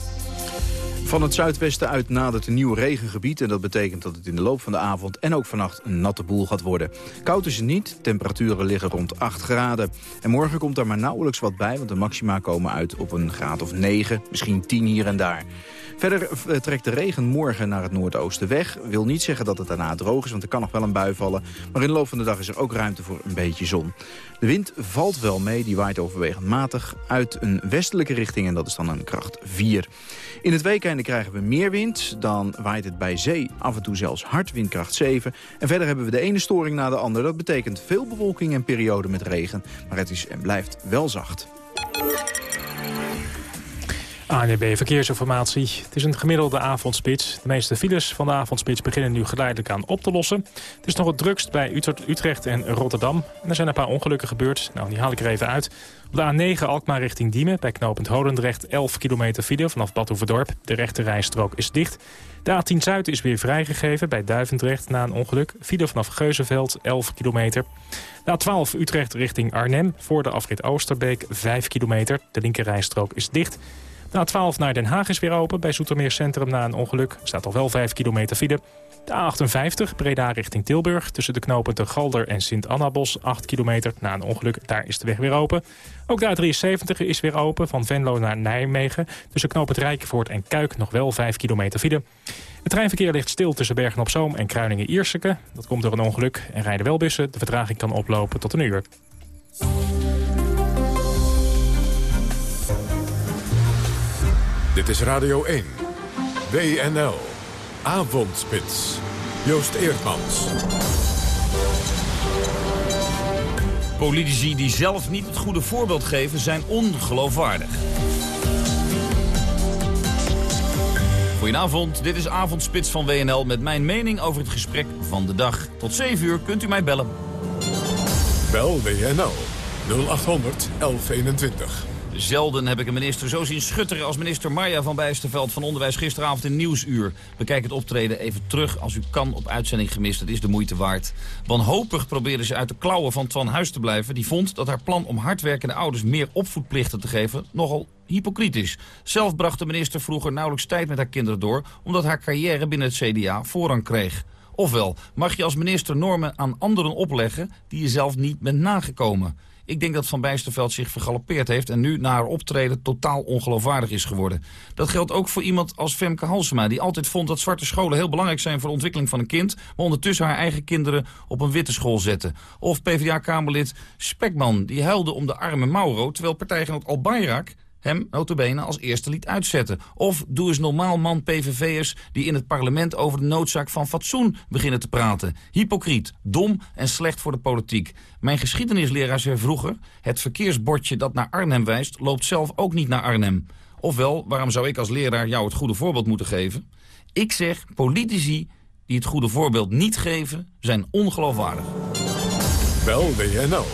Van het zuidwesten uit nadert een nieuw regengebied... en dat betekent dat het in de loop van de avond en ook vannacht een natte boel gaat worden. Koud is het niet, temperaturen liggen rond 8 graden. En morgen komt er maar nauwelijks wat bij... want de maxima komen uit op een graad of 9, misschien 10 hier en daar. Verder eh, trekt de regen morgen naar het noordoosten weg. Wil niet zeggen dat het daarna droog is, want er kan nog wel een bui vallen. Maar in de loop van de dag is er ook ruimte voor een beetje zon. De wind valt wel mee, die waait overwegend matig uit een westelijke richting... en dat is dan een kracht 4. In het weekende krijgen we meer wind. Dan waait het bij zee af en toe zelfs hard, windkracht 7. En verder hebben we de ene storing na de andere. Dat betekent veel bewolking en perioden met regen. Maar het is en blijft wel zacht. ANB Verkeersinformatie. Het is een gemiddelde avondspits. De meeste files van de avondspits beginnen nu geleidelijk aan op te lossen. Het is nog het drukst bij Utrecht en Rotterdam. En er zijn een paar ongelukken gebeurd. Nou, die haal ik er even uit. Op de A9 Alkmaar richting Diemen bij knooppunt Holendrecht 11 kilometer file vanaf Badhoevedorp. De rechte rijstrook is dicht. De A10 Zuid is weer vrijgegeven bij Duivendrecht na een ongeluk. File vanaf Geuzenveld 11 kilometer. De A12 Utrecht richting Arnhem voor de afrit Oosterbeek 5 kilometer. De linker rijstrook is dicht. De A12 naar Den Haag is weer open bij Zoetermeer Centrum na een ongeluk. Staat al wel 5 kilometer file. De A58 Breda richting Tilburg tussen de knopen de Galder en Sint-Annabos 8 kilometer na een ongeluk. Daar is de weg weer open. Ook de A73 is weer open van Venlo naar Nijmegen. Tussen knopen Rijkenvoort en Kuik nog wel 5 kilometer file. Het treinverkeer ligt stil tussen Bergen-op-Zoom en Kruiningen-Ierseke. Dat komt door een ongeluk en rijden wel bussen. De vertraging kan oplopen tot een uur. Dit is Radio 1. WNL. Avondspits. Joost Eerdmans. Politici die zelf niet het goede voorbeeld geven zijn ongeloofwaardig. Goedenavond, dit is Avondspits van WNL met mijn mening over het gesprek van de dag. Tot 7 uur kunt u mij bellen. Bel WNL 0800 1121. Zelden heb ik een minister zo zien schutteren als minister Marja van Bijsterveld van Onderwijs gisteravond in Nieuwsuur. Bekijk het optreden even terug als u kan op uitzending gemist. Het is de moeite waard. Wanhopig probeerde ze uit de klauwen van Twan Huis te blijven. Die vond dat haar plan om hardwerkende ouders meer opvoedplichten te geven nogal hypocriet is. Zelf bracht de minister vroeger nauwelijks tijd met haar kinderen door... omdat haar carrière binnen het CDA voorrang kreeg. Ofwel, mag je als minister normen aan anderen opleggen die je zelf niet bent nagekomen? Ik denk dat Van Bijsterveld zich vergalopeerd heeft... en nu na haar optreden totaal ongeloofwaardig is geworden. Dat geldt ook voor iemand als Femke Halsema... die altijd vond dat zwarte scholen heel belangrijk zijn... voor de ontwikkeling van een kind... maar ondertussen haar eigen kinderen op een witte school zetten. Of PvdA-Kamerlid Spekman, die huilde om de arme Mauro... terwijl partijgenoot Al Bayrak hem notabene als eerste liet uitzetten. Of doe eens normaal man PVV'ers die in het parlement over de noodzaak van fatsoen beginnen te praten. Hypocriet, dom en slecht voor de politiek. Mijn geschiedenisleraar zei vroeger, het verkeersbordje dat naar Arnhem wijst loopt zelf ook niet naar Arnhem. Ofwel, waarom zou ik als leraar jou het goede voorbeeld moeten geven? Ik zeg, politici die het goede voorbeeld niet geven, zijn ongeloofwaardig. Bel WNL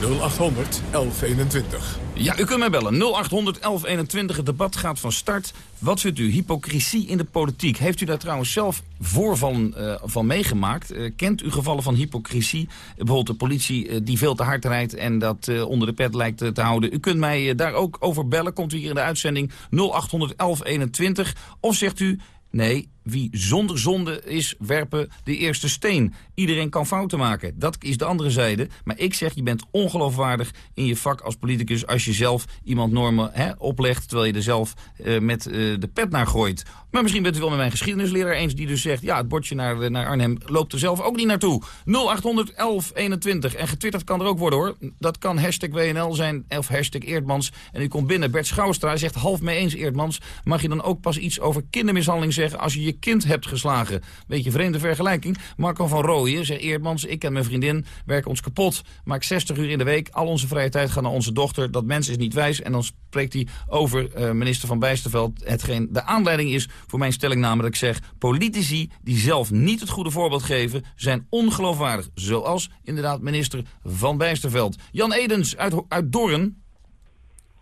0800 1121. Ja, u kunt mij bellen. 0800 1121. Het debat gaat van start. Wat vindt u? Hypocrisie in de politiek. Heeft u daar trouwens zelf voorvallen uh, van meegemaakt? Uh, kent u gevallen van hypocrisie? bijvoorbeeld de politie uh, die veel te hard rijdt en dat onder de pet lijkt te houden. U kunt mij daar ook over bellen. Komt u hier in de uitzending 0800 1121. Of zegt u, nee, wie zonder zonde is, werpen de eerste steen. Iedereen kan fouten maken. Dat is de andere zijde. Maar ik zeg, je bent ongeloofwaardig in je vak als politicus... als je zelf iemand normen hè, oplegt... terwijl je er zelf uh, met uh, de pet naar gooit. Maar misschien bent u wel met mijn geschiedenisleraar eens... die dus zegt, ja, het bordje naar, naar Arnhem loopt er zelf ook niet naartoe. 0800 1121. En getwitterd kan er ook worden, hoor. Dat kan hashtag WNL zijn of hashtag Eerdmans. En u komt binnen. Bert Schouwstra zegt half mee eens, Eerdmans. Mag je dan ook pas iets over kindermishandeling zeggen... als je je kind hebt geslagen. Beetje vreemde vergelijking. Marco van Rooyen zegt Eerdmans, ik en mijn vriendin werken ons kapot. Maak 60 uur in de week. Al onze vrije tijd gaat naar onze dochter. Dat mens is niet wijs. En dan spreekt hij over uh, minister Van Bijsterveld. Hetgeen de aanleiding is voor mijn stellingname dat ik zeg... politici die zelf niet het goede voorbeeld geven... zijn ongeloofwaardig. Zoals inderdaad minister Van Bijsterveld. Jan Edens uit, uit Doorn.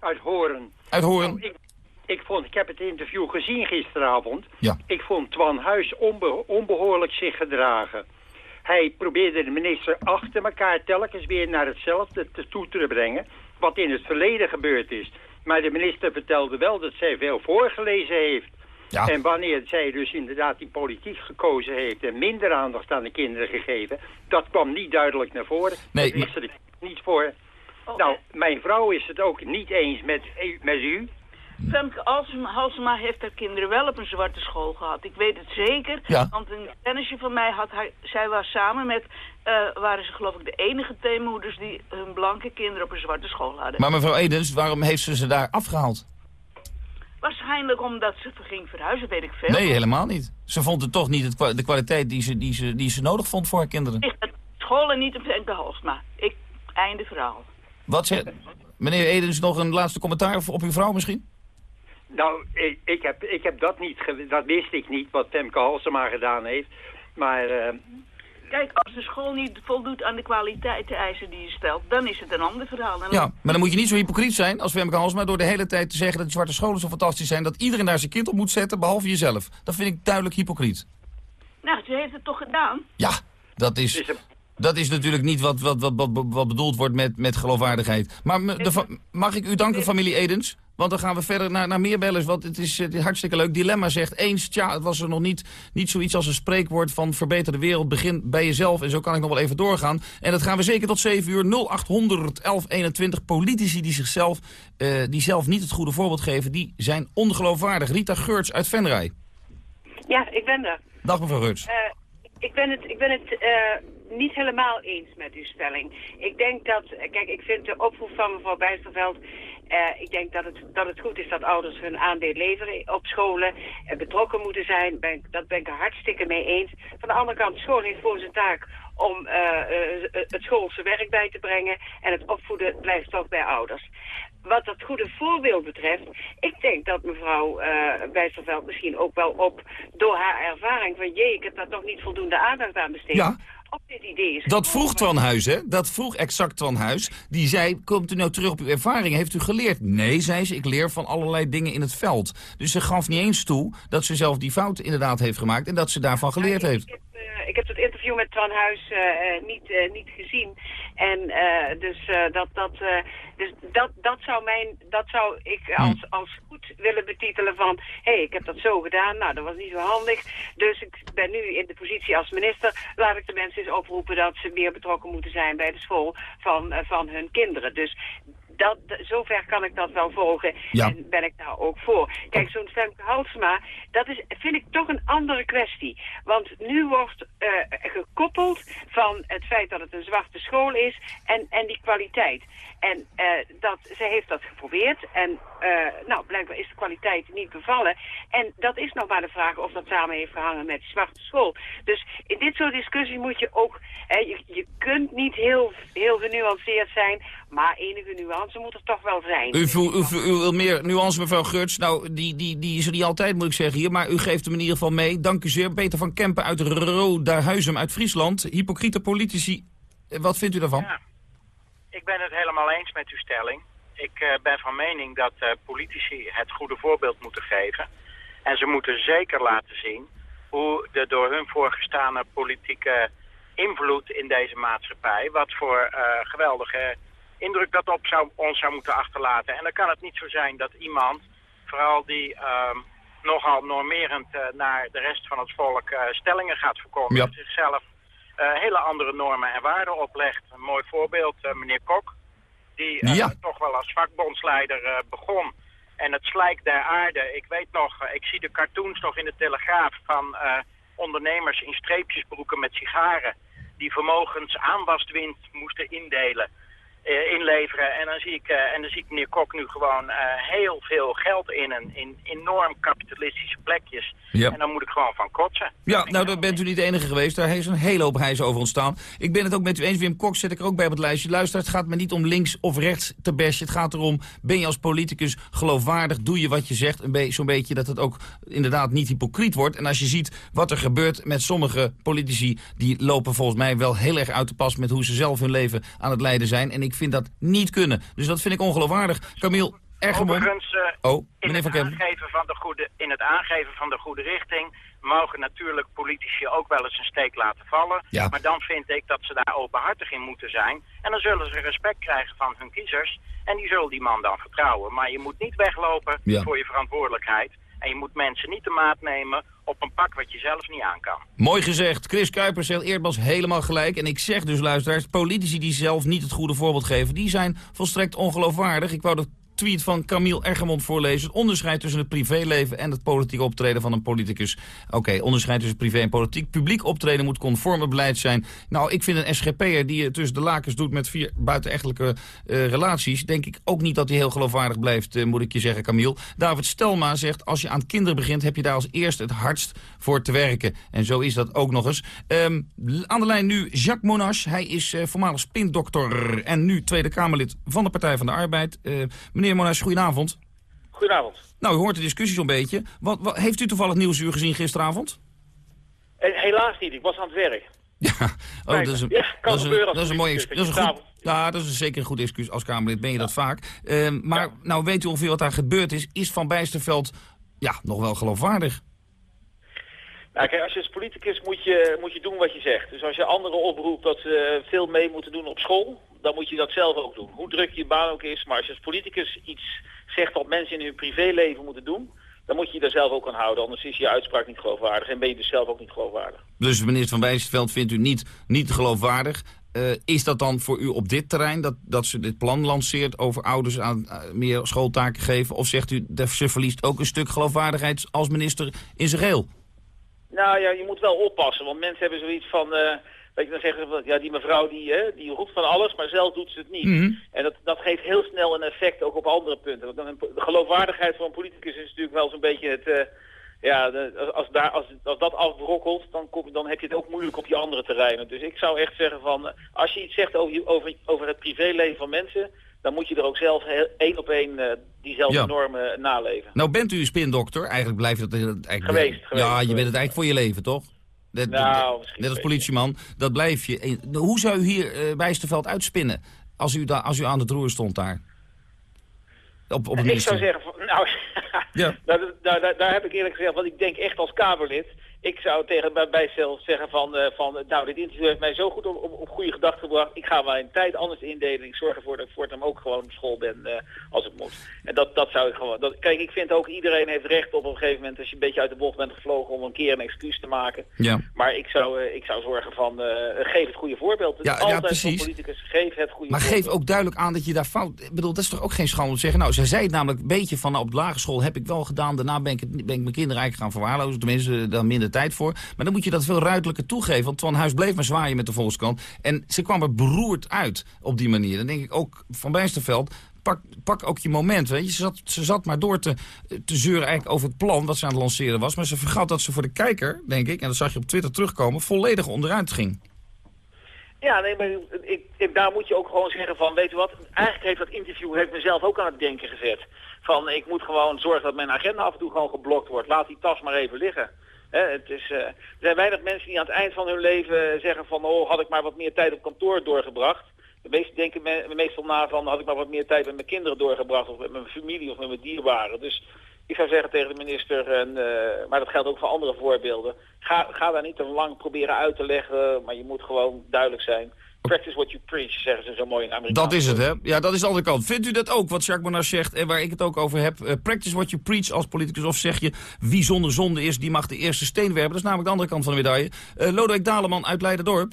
Uit Horen. Uit Horen. Nou, ik, ik, vond, ik heb het interview gezien gisteravond. Ja. Ik vond Twan Huis onbe onbehoorlijk zich gedragen. Hij probeerde de minister achter elkaar telkens weer naar hetzelfde te toe te brengen... wat in het verleden gebeurd is. Maar de minister vertelde wel dat zij veel voorgelezen heeft. Ja. En wanneer zij dus inderdaad die politiek gekozen heeft... en minder aandacht aan de kinderen gegeven... dat kwam niet duidelijk naar voren. Nee, dat wist er niet voor. Nou, mijn vrouw is het ook niet eens met, met u... Femke Halsema heeft haar kinderen wel op een zwarte school gehad. Ik weet het zeker. Ja. Want een kennisje van mij had haar... Zij was samen met... Uh, waren ze geloof ik de enige twee moeders die hun blanke kinderen op een zwarte school hadden. Maar mevrouw Edens, waarom heeft ze ze daar afgehaald? Waarschijnlijk omdat ze ging verhuizen, weet ik veel. Nee, helemaal niet. Ze vond het toch niet het, de kwaliteit die ze, die, ze, die ze nodig vond voor haar kinderen. Ik school en niet op Femke Halsema. Ik, einde verhaal. Wat zegt... Meneer Edens, nog een laatste commentaar op uw vrouw misschien? Nou, ik, ik, heb, ik heb dat niet, dat wist ik niet, wat Femke Halsema gedaan heeft. Maar... Uh... Kijk, als de school niet voldoet aan de kwaliteitseisen die je stelt, dan is het een ander verhaal. En ja, maar dan moet je niet zo hypocriet zijn als Femke Halsema door de hele tijd te zeggen dat de zwarte scholen zo fantastisch zijn, dat iedereen daar zijn kind op moet zetten, behalve jezelf. Dat vind ik duidelijk hypocriet. Nou, ze heeft het toch gedaan? Ja, dat is... Dat is natuurlijk niet wat, wat, wat, wat, wat bedoeld wordt met, met geloofwaardigheid. Maar de, mag ik u danken, familie Edens? Want dan gaan we verder naar, naar meer bellers. Want het is, het is hartstikke leuk. Dilemma zegt eens, tja, het was er nog niet, niet zoiets als een spreekwoord van verbeter de wereld. Begin bij jezelf. En zo kan ik nog wel even doorgaan. En dat gaan we zeker tot 7 uur. 0800 1121. Politici die zichzelf, uh, die zelf niet het goede voorbeeld geven, die zijn ongeloofwaardig. Rita Geurts uit Venray. Ja, ik ben er. Dag mevrouw Geurts. Uh, ik ben het, ik ben het uh, niet helemaal eens met uw stelling. Ik denk dat, kijk, ik vind de oproep van mevrouw Bijsterveld... Uh, ik denk dat het, dat het goed is dat ouders hun aandeel leveren op scholen en betrokken moeten zijn. Ben, dat ben ik er hartstikke mee eens. Van de andere kant, school heeft voor zijn taak om uh, uh, het schoolse werk bij te brengen. En het opvoeden blijft toch bij ouders. Wat dat goede voorbeeld betreft, ik denk dat mevrouw uh, Bijsterveld misschien ook wel op, door haar ervaring van jee, ik heb daar toch niet voldoende aandacht aan besteed. Ja. Op dit idee is Dat vroeg Twan Huis, hè? Dat vroeg exact Twan Huis. Die zei, komt u nou terug op uw ervaring? Heeft u geleerd? Nee, zei ze, ik leer van allerlei dingen in het veld. Dus ze gaf niet eens toe dat ze zelf die fout inderdaad heeft gemaakt... en dat ze daarvan geleerd Ja, ik- heeft. Ik heb, eh, ik heb het interview met Twan Huis eh, eh, niet, eh, niet gezien. En eh, dus, eh, dat, dat, eh, dus dat, dat, zou mijn, dat zou ik als, als goed willen betitelen van... hé, hey, ik heb dat zo gedaan, nou, dat was niet zo handig. Dus ik ben nu in de positie als minister. Laat ik de mensen eens oproepen dat ze meer betrokken moeten zijn bij de school van, van hun kinderen. Dus dat, zover kan ik dat wel volgen Ja. en ben ik daar ook voor. Kijk, zo'n Femke Halsema, dat is, vind ik toch een andere kwestie. Want nu wordt eh, gekoppeld van het feit dat het een zwarte school is en, en die kwaliteit. En eh, dat, ze heeft dat geprobeerd en eh, nou, blijkbaar is de kwaliteit niet bevallen. En dat is nog maar de vraag of dat samen heeft gehangen met die zwarte school. Dus in dit soort discussies moet je ook, hè, je, je kunt niet heel, heel genuanceerd zijn, maar enige nuance moet er toch wel zijn. U, u, wil meer nuance, mevrouw Geurts. Nou, die, die, die is er niet altijd, moet ik zeggen hier. Maar u geeft hem in ieder geval mee. Dank u zeer. Peter van Kempen uit Rodahuizen uit Friesland. Hypocriete politici. Eh, Wat vindt u daarvan? Ik ben het helemaal eens met uw stelling. Ik eh, ben van mening dat eh, politici het goede voorbeeld moeten geven. En ze moeten zeker laten zien hoe de door hun voorgestane politieke invloed in deze maatschappij... wat voor eh, geweldige indruk dat op zou, ons zou moeten achterlaten. En dan kan het niet zo zijn dat iemand, vooral die ehm, nogal normerend eh, naar de rest van het volk eh, stellingen gaat voorkomen... Ja. zichzelf eh, hele andere normen en waarden oplegt. Een mooi voorbeeld, meneer Kok, die Ja. toch wel als vakbondsleider begon. En het slijk der aarde, ik weet nog, ik zie de cartoons nog in de Telegraaf van ondernemers in streepjesbroeken met sigaren. Die vermogens aanwastwind moesten indelen, inleveren. En dan, zie ik, eh, en dan zie ik meneer Kok nu gewoon eh, heel veel geld in, een, in enorm kapitalistische plekjes. Ja. En dan moet ik gewoon van kotsen. Ja, nou, daar bent u niet de enige geweest. Daar is een hele hoop hijs over ontstaan. Ik ben het ook met u eens. Wim Kok zet ik er ook bij op het lijstje. Luister, het gaat me niet om links of rechts te bashen. Het gaat erom, ben je als politicus geloofwaardig? Doe je wat je zegt? Een be- Zo'n beetje dat het ook inderdaad niet hypocriet wordt. En als je ziet wat er gebeurt met sommige politici... die lopen volgens mij wel heel erg uit de pas... met hoe ze zelf hun leven aan het leiden zijn. En ik vind dat niet kunnen. Dus dat vind ik ongeloofwaardig. Camille. Overigens, eh, Oh, in, meneer Van het Kempen. aangeven van de goede, in het aangeven van de goede richting mogen natuurlijk politici ook wel eens een steek laten vallen. Ja. Maar dan vind ik dat ze daar openhartig in moeten zijn. En dan zullen ze respect krijgen van hun kiezers. En die zullen die man dan vertrouwen. Maar je moet niet weglopen Ja. voor je verantwoordelijkheid. En je moet mensen niet de maat nemen op een pak wat je zelf niet aan kan. Mooi gezegd. Chris Kuipers zegt Eerdmans helemaal gelijk. En ik zeg dus, luisteraars, politici die zelf niet het goede voorbeeld geven... die zijn volstrekt ongeloofwaardig. Ik wou de tweet van Camille Ergemond voorlezen. Het onderscheid tussen het privéleven en het politiek optreden van een politicus. Oké, onderscheid tussen privé en politiek. Publiek optreden moet conform het beleid zijn. Nou, ik vind een SGP'er die het tussen de lakens doet met vier buitenechtelijke eh, relaties... denk ik ook niet dat hij heel geloofwaardig blijft, eh, moet ik je zeggen, Camille. David Stelma zegt, als je aan kinderen begint... heb je daar als eerste het hardst voor te werken. En zo is dat ook nog eens. Ehm, aan de lijn nu Jacques Monash. Hij is eh, voormalig spindokter en nu Tweede Kamerlid van de Partij van de Arbeid. Meneer Monash, goedenavond. Goedenavond. Nou, u hoort de discussie zo'n beetje. Wat, wat, heeft u toevallig Nieuwsuur gezien gisteravond? Eh, helaas niet, ik was aan het werk. Oh, dat is een, Ja, kan dat is een, dat is een mooi politicus, excuus. Dat is een goed, ja, dat is zeker een goed excuus. Als Kamerlid ben je dat vaak. Ehm, maar nou weet u ongeveer wat daar gebeurd is. Is Van Bijsterveld ja, nog wel geloofwaardig? Nou, kijk, als je als politicus moet je, moet je doen wat je zegt. Dus als je anderen oproept dat ze veel mee moeten doen op school, dan moet je dat zelf ook doen. Hoe druk je baan ook is, maar als je als politicus iets zegt wat mensen in hun privéleven moeten doen, dan moet je je daar zelf ook aan houden. Anders is je uitspraak niet geloofwaardig en ben je dus zelf ook niet geloofwaardig. Dus minister Van Bijsterveld vindt u niet, niet geloofwaardig. Eh, is dat dan voor u op dit terrein dat, dat ze dit plan lanceert over ouders aan eh, meer schooltaken geven? Of zegt u dat ze verliest ook een stuk geloofwaardigheid als minister in zijn geheel? Nou ja, je moet wel oppassen, want mensen hebben zoiets van... eh dat je dan zeggen, van, ja, die mevrouw die, hè, die roept van alles, maar zelf doet ze het niet. Mhm. En dat, dat geeft heel snel een effect ook op andere punten. Want dan de geloofwaardigheid van een politicus is natuurlijk wel zo'n beetje het... eh, ja, de- als, daar, als, als dat afbrokkelt, dan, kom, dan heb je het ook moeilijk op je andere terreinen. Dus ik zou echt zeggen van, eh, als je iets zegt over, over, over het privéleven van mensen, dan moet je er ook zelf één op één eh, diezelfde Ja. normen naleven. Nou bent u spindokter, eigenlijk blijft het... Eigenlijk, Geweest, geweest, Ja, je bent het eigenlijk voor je leven, toch? Dat- Nou, net als politieman, dat blijf je. Hoe zou u hier eh Bijsterveld uitspinnen als u, da als u aan het roer stond daar? Op, op het ik zou zeggen, nou, Ja. daar, daar, daar, daar heb ik eerlijk gezegd, want ik denk echt als Kamerlid, ik zou tegen bij mijzelf zeggen van, eh, van nou, dit interview heeft mij zo goed op, op, op goede gedachten gebracht. Ik ga mijn tijd anders indelen. Ik zorg ervoor dat ik voortaan ook gewoon op school ben eh, als het moet. En dat, dat zou ik gewoon... Dat, kijk, ik vind ook iedereen heeft recht op op een gegeven moment, als je een beetje uit de bocht bent gevlogen, om een keer een excuus te maken. Ja. Maar ik zou, eh, ik zou zorgen van, geef het goede voorbeeld. Ja, ja, altijd voor precies. politicus, geef het goede Maar voorbeeld. geef ook duidelijk aan dat je daar fout... Ik bedoel, dat is toch ook geen schande om te zeggen... Nou, zij zei het namelijk een beetje van... Nou, op de lagere school heb ik wel gedaan. Daarna ben ik, ben ik mijn kinderen eigenlijk gaan verwaarlozen. Tenminste, daar minder tijd voor. Maar dan moet je dat veel ruidelijker toegeven. Want Twan Huis bleef maar zwaaien met de Volkskrant. En ze kwam er beroerd uit op die manier. Dan denk ik ook van Bijsterveld... Pak, pak ook je moment, weet je. Ze zat, ze zat maar door te, te zeuren eigenlijk over het plan wat ze aan het lanceren was. Maar ze vergat dat ze voor de kijker, denk ik... en dat zag je op Twitter terugkomen... volledig onderuit ging. Ja, nee, maar ik, ik, daar moet je ook gewoon zeggen van, weet je wat, eigenlijk heeft dat interview heeft mezelf ook aan het denken gezet. Van, ik moet gewoon zorgen dat mijn agenda af en toe gewoon geblokt wordt. Laat die tas maar even liggen. Het is, eh, er zijn weinig mensen die aan het eind van hun leven zeggen van, oh, had ik maar wat meer tijd op kantoor doorgebracht. De meesten denken me, meestal na van, had ik maar wat meer tijd met mijn kinderen doorgebracht, of met mijn familie, of met mijn dierbaren. Dus ik zou zeggen tegen de minister, en, eh, maar dat geldt ook voor andere voorbeelden, ga, ga daar niet te lang proberen uit te leggen, maar je moet gewoon duidelijk zijn. Practice what you preach, zeggen ze zo mooi in Amerikaans. Dat is het, hè? Ja, dat is de andere kant. Vindt u dat ook, wat Jacques Monard zegt en waar ik het ook over heb? Eh, practice what you preach als politicus. Of zeg je, wie zonder zonde is, die mag de eerste steen werpen. Dat is namelijk de andere kant van de medaille. Eh Lodewijk Daleman uit Leiderdorp.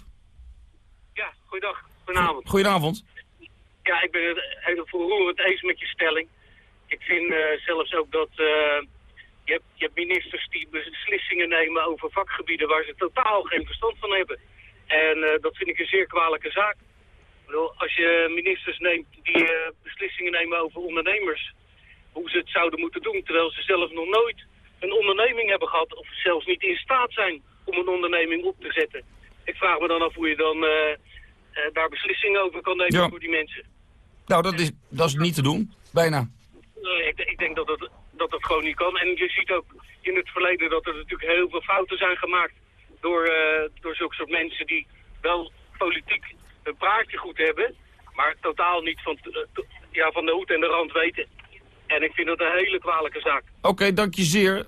Ja, goeiedag. Goedenavond. Goedenavond. Ja, ik ben het verroerend eens met je stelling. Ik vind eh, zelfs ook dat eh, je, hebt, je hebt ministers die beslissingen nemen over vakgebieden waar ze totaal geen verstand van hebben. En eh, dat vind ik een zeer kwalijke zaak. Als je ministers neemt die eh, beslissingen nemen over ondernemers, hoe ze het zouden moeten doen, terwijl ze zelf nog nooit een onderneming hebben gehad of zelfs niet in staat zijn om een onderneming op te zetten. Ik vraag me dan af hoe je dan eh, daar beslissingen over kan nemen Ja. voor die mensen. Nou, dat is, dat is niet te doen. Bijna. Nee, ik, ik denk dat het, dat het gewoon niet kan. En je ziet ook in het verleden dat er natuurlijk heel veel fouten zijn gemaakt door, eh, door zulke soort mensen die wel politiek een praatje goed hebben, maar totaal niet van, eh, ja, van de hoed en de rand weten. En ik vind dat een hele kwalijke zaak. Oké, dank je zeer.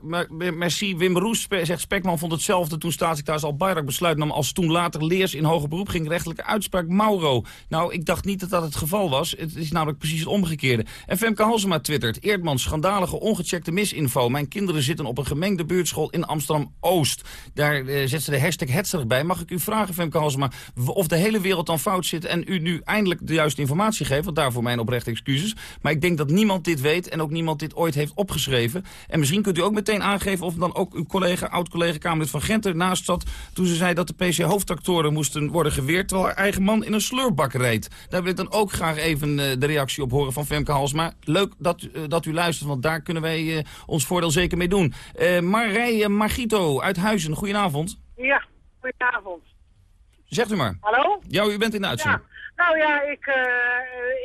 Merci. Wim Roes zegt Spekman vond hetzelfde toen staatssecretaris Al-Bayrak besluit nam... als toen later Leers in hoger beroep ging rechtelijke uitspraak Mauro. Nou, ik dacht niet dat dat het geval was. Het is namelijk precies het omgekeerde. En Femke Halsema twittert. Eerdmans, schandalige, ongecheckte misinfo. Mijn kinderen zitten op een gemengde buurtschool in Amsterdam-Oost. Daar eh, zet ze de hashtag hetzerig bij. Mag ik u vragen, Femke Halsema, of de hele wereld dan fout zit... en u nu eindelijk de juiste informatie geeft? Want daarvoor mijn oprechte excuses. Maar ik denk dat niemand dit weet en ook niemand dit ooit heeft opgeschreven. En misschien kunt u ook meteen aangeven of dan ook uw collega, oud-collega Kamerlid van Gent ernaast zat... toen ze zei dat de PC-hoofdtractoren moesten worden geweerd... terwijl haar eigen man in een sleurbak reed. Daar wil ik dan ook graag even eh, de reactie op horen van Femke Halsma. Leuk dat, eh, dat u luistert, want daar kunnen wij eh, ons voordeel zeker mee doen. Marije Margito uit Huizen, goedenavond. Ja, goedenavond. Zegt u maar. Hallo? Ja, u bent in de uitzending. Ja. Nou ja, ik,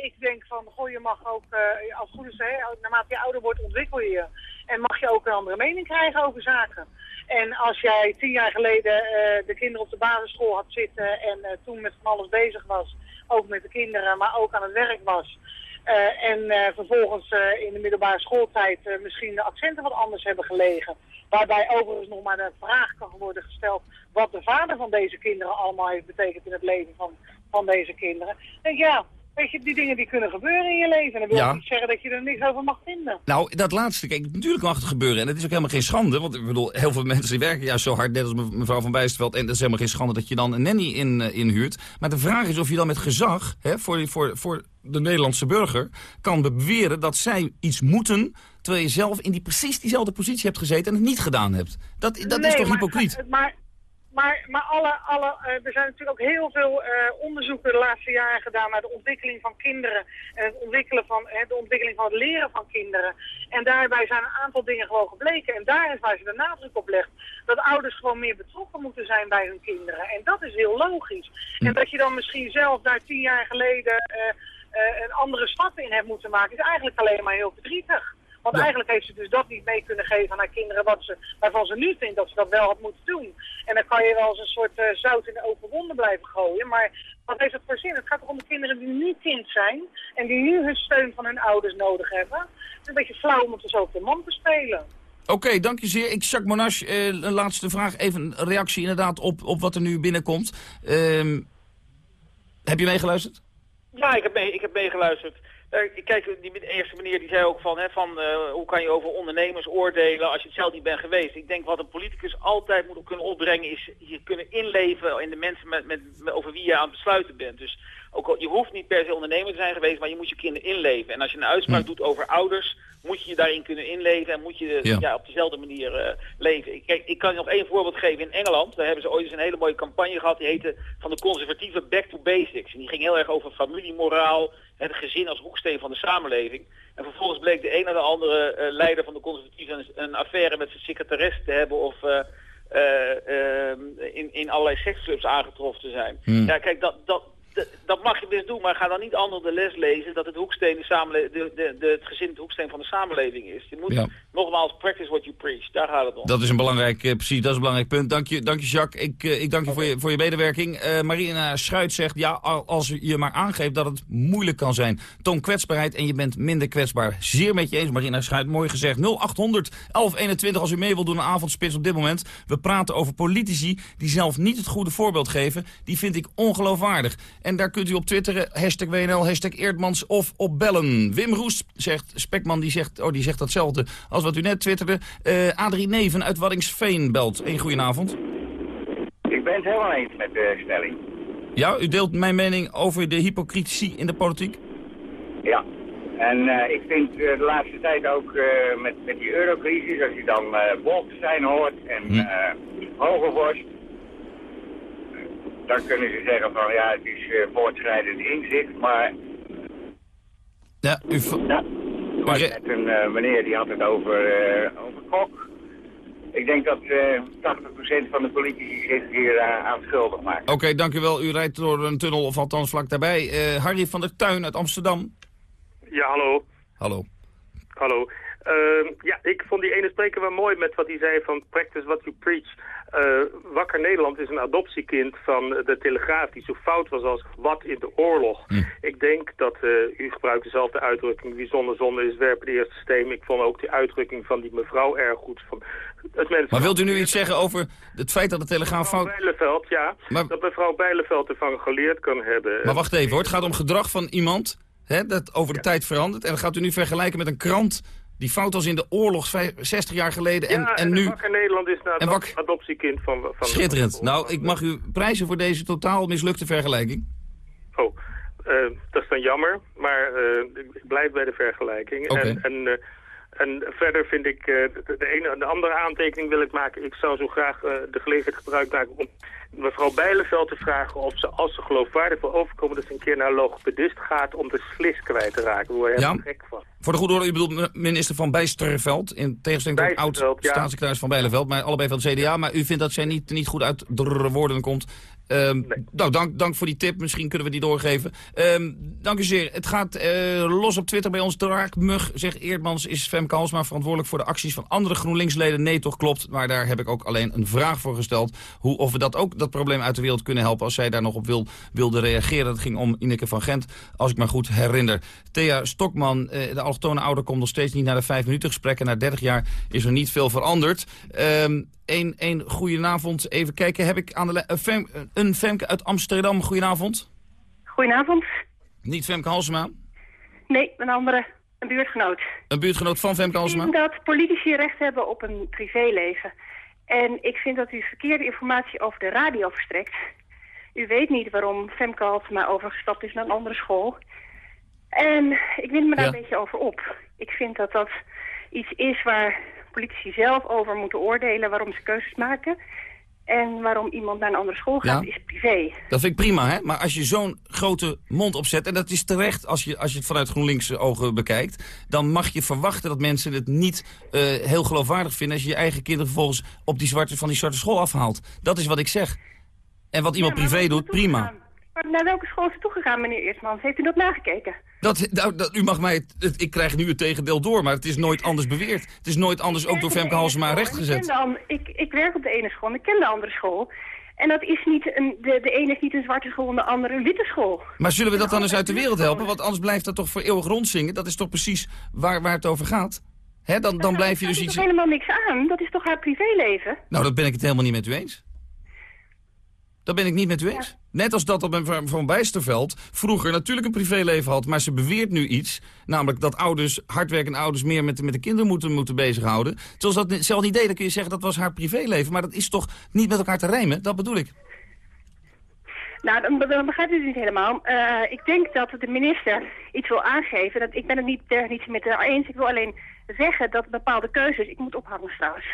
ik denk van, goh, je mag ook, eh, als goed is, hè, naarmate je ouder wordt, ontwikkel je je. En mag je ook een andere mening krijgen over zaken. En als jij tien jaar geleden eh, de kinderen op de basisschool had zitten en eh, toen met van alles bezig was, ook met de kinderen, maar ook aan het werk was. eh, en vervolgens in de middelbare schooltijd misschien de accenten wat anders hebben gelegen. Waarbij overigens nog maar de vraag kan worden gesteld wat de vader van deze kinderen allemaal heeft betekend in het leven van, van deze kinderen. Denk ja, weet je, die dingen die kunnen gebeuren in je leven. En dat wil Ja. niet zeggen dat je er niks over mag vinden. Nou, dat laatste, kijk, natuurlijk mag het gebeuren. En het is ook helemaal geen schande. Want ik bedoel, heel veel mensen die werken juist zo hard, net als me- mevrouw Van Bijsterveld. En het is helemaal geen schande dat je dan een nanny in, eh, inhuurt. Maar de vraag is of je dan met gezag, hè, voor, voor, voor de Nederlandse burger, kan beweren dat zij iets moeten, terwijl je zelf in die precies diezelfde positie hebt gezeten en het niet gedaan hebt. Dat, dat is toch hypocriet? Maar, maar, maar alle, alle, eh, er zijn natuurlijk ook heel veel eh, onderzoeken de laatste jaren gedaan naar de ontwikkeling van kinderen. En het ontwikkelen van, eh, de ontwikkeling van het leren van kinderen. En daarbij zijn een aantal dingen gewoon gebleken. En daar is waar ze de nadruk op legt. Dat ouders gewoon meer betrokken moeten zijn bij hun kinderen. En dat is heel logisch. En dat je dan misschien zelf daar tien jaar geleden... eh, een andere stap in heeft moeten maken, is eigenlijk alleen maar heel verdrietig. Want eigenlijk heeft ze dus dat niet mee kunnen geven aan haar kinderen wat ze, waarvan ze nu vindt dat ze dat wel had moeten doen. En dan kan je wel eens een soort eh, zout in de open wonden blijven gooien. Maar wat heeft het voor zin? Het gaat toch om de kinderen die nu kind zijn en die nu hun steun van hun ouders nodig hebben. Het is een beetje flauw om het dus ook de man te spelen. Oké, dank je zeer. Ik, Jacques Monash, eh, een laatste vraag. Even een reactie inderdaad op, op wat er nu binnenkomt. Ehm, heb je meegeluisterd? Ja, ik heb, mee, ik heb meegeluisterd. Eh, kijk, die eerste meneer die zei ook van, hè, van uh, hoe kan je over ondernemers oordelen als je het zelf niet bent geweest. Ik denk wat een politicus altijd moet kunnen opbrengen is je kunnen inleven in de mensen met, met, over wie je aan het besluiten bent. Dus ook al, je hoeft niet per se ondernemer te zijn geweest, maar je moet je kinderen inleven. En als je een uitspraak hm. doet over ouders, moet je je daarin kunnen inleven en moet je ja. op dezelfde manier uh, leven. Ik, kijk, ik kan je nog één voorbeeld geven. In Engeland, daar hebben ze ooit eens een hele mooie campagne gehad. Die heette van de conservatieve Back to Basics. En die ging heel erg over familiemoraal, het gezin als hoeksteen van de samenleving. En vervolgens bleek de een of de andere uh, leider van de conservatieven een, affaire met zijn secretaresse te hebben of... Uh, in, in allerlei seksclubs aangetroffen te zijn. Hmm. Ja, kijk, dat, dat, dat mag je best doen, maar ga dan niet anderen de les lezen dat het, hoeksteen de de, de, de, het gezin het hoeksteen van de samenleving is. Je moet nogmaals practice what you preach, daar gaat het om. Dat is een belangrijk, eh, precies, dat is een belangrijk punt. Dank je, dank je Jacques. Ik, uh, ik dank je voor je, voor je medewerking. Uh, Marina Schuit zegt, ja, als je maar aangeeft dat het moeilijk kan zijn. Toon kwetsbaarheid en je bent minder kwetsbaar. Zeer met je eens, Marina Schuit, mooi gezegd. 0800 1121 als u mee wilt doen een avondspits op dit moment. We praten over politici die zelf niet het goede voorbeeld geven. Die vind ik ongeloofwaardig. En daar kunt u op twitteren, hashtag WNL, hashtag Eerdmans of op bellen. Wim Roes zegt, Spekman die zegt, oh, die zegt datzelfde als wat u net twitterde. Uh, Adrie Neven uit Waddingsveen belt. Een goedenavond. Ik ben het helemaal eens met de stelling. Ja, u deelt mijn mening over de hypocrisie in de politiek? Ja, en uh, ik vind uh, de laatste tijd ook uh, met, met die eurocrisis, als je dan uh, hoort en hm. Hogevorst, dan kunnen ze zeggen van ja, het is voortschrijdend inzicht, maar... Ja, u... Ja, maar net een uh, meneer die had het over, uh, over Kok. Ik denk dat 80% van de politici zich hier aan schuldig maken. Oké, okay, dank u wel. U rijdt door een tunnel, of althans vlak daarbij. Harry van der Tuin uit Amsterdam. Ja, hallo. Hallo. Hallo. Ehm, ja, ik vond die ene spreker wel mooi met wat hij zei van practice what you preach. Uh, Wakker Nederland is een adoptiekind van de Telegraaf die zo fout was als wat in de oorlog. Hm. Ik denk dat, uh, u gebruikt dezelfde uitdrukking, wie zonder zonde is werpen de eerste steen. Ik vond ook die uitdrukking van die mevrouw erg goed. Van het maar wilt u nu iets zeggen over het feit dat de Telegraaf fout... Bijleveld, ja. Dat mevrouw Bijleveld ervan geleerd kan hebben. Maar wacht even hoor, het gaat om gedrag van iemand hè, dat over de tijd verandert. En gaat u nu vergelijken met een krant die fout was in de oorlog 60 jaar geleden en, ja, en, nu... Wakker Nederland is nou het adoptiekind van... van Schitterend. nou, ik mag u prijzen voor deze totaal mislukte vergelijking. Oh, uh, dat is dan jammer, maar uh, ik blijf bij de vergelijking. Okay. En, en, uh, en verder vind ik, de, de, ene, de andere aantekening wil ik maken. Ik zou zo graag de gelegenheid gebruik maken om mevrouw Bijleveld te vragen of ze, als ze geloofwaardig wil overkomen, dat ze een keer naar logopedist gaat om de slis kwijt te raken. Daar word je ja. gek van. Voor de goede orde, u bedoelt minister van Bijsterveld, in tegenstelling tot oud-staatssecretaris van Bijleveld, maar allebei van het CDA. Maar u vindt dat zij niet, niet goed uit de woorden komt. Um, Nou, dank, dank voor die tip. Misschien kunnen we die doorgeven. Um, dank u zeer. Het gaat uh, los op Twitter bij ons. Draakmug, zegt Eerdmans, is Femke Halsma verantwoordelijk voor de acties van andere GroenLinks-leden? Nee, toch klopt. Maar daar heb ik ook alleen een vraag voor gesteld. Hoe, of we dat ook, dat probleem uit de wereld kunnen helpen als zij daar nog op wil, wilde reageren. Dat ging om Ineke van Gent, als ik me goed herinner. Thea Stokman, uh, de allochtone ouder, komt nog steeds niet naar de vijf minuten gesprekken. Na 30 jaar is er niet veel veranderd. Um, een, een goedenavond. Even kijken, heb ik aan de uh, een Femke uit Amsterdam. Goedenavond. Goedenavond. Niet Femke Halsema? Nee, een andere. Een buurtgenoot. Een buurtgenoot van Femke Halsema? Ik vind dat politici recht hebben op een privéleven. En ik vind dat u verkeerde informatie over de radio verstrekt. U weet niet waarom Femke Halsema overgestapt is naar een andere school. En ik wind me daar een beetje over op. Ik vind dat dat iets is waar politici zelf over moeten oordelen waarom ze keuzes maken. En waarom iemand naar een andere school gaat, is privé. Dat vind ik prima, hè? Maar als je zo'n grote mond opzet... en dat is terecht als je, als je het vanuit GroenLinks ogen bekijkt... dan mag je verwachten dat mensen het niet uh, heel geloofwaardig vinden... als je je eigen kinderen vervolgens op die zwarte, van die zwarte school afhaalt. Dat is wat ik zeg. En wat iemand privé doet, prima. Naar welke school is u toegegaan, meneer Eersmans? Heeft u dat nagekeken? Dat, nou, dat, u mag mij, het- het- ik krijg nu het tegendeel door, maar het is nooit anders beweerd. Het is nooit anders ook door Femke Halsema Ik, rechtgezet. an- ik, ik werk op de ene school en ik ken de andere school. En dat is niet een, de, de ene is niet een zwarte school en de andere een witte school. Maar zullen we dat dan eens uit de wereld helpen? Want anders blijft dat toch voor eeuwig rondzingen. Dat is toch precies waar, waar het over gaat? Hè, dan, dan blijf je dus Dat is iets... helemaal niks aan? Dat is toch haar privéleven? Nou, dat ben ik het helemaal niet met u eens. Dat ben ik niet met u eens. Net als dat op een Van Bijsterveld vroeger natuurlijk een privéleven had... maar ze beweert nu iets, namelijk dat ouders, hardwerkende ouders... meer met, de- met de kinderen moeten, moeten bezighouden. Zoals dat hetzelfde idee, dan kun je zeggen dat was haar privéleven... maar dat is toch niet met elkaar te rijmen? Dat bedoel ik. Nou, dan, begrijpt u het niet helemaal. Eh, ik denk dat de minister iets wil aangeven. Dat, ik ben het niet, er niet met haar eens. Ik wil alleen zeggen dat bepaalde keuzes... Ik moet ophangen trouwens.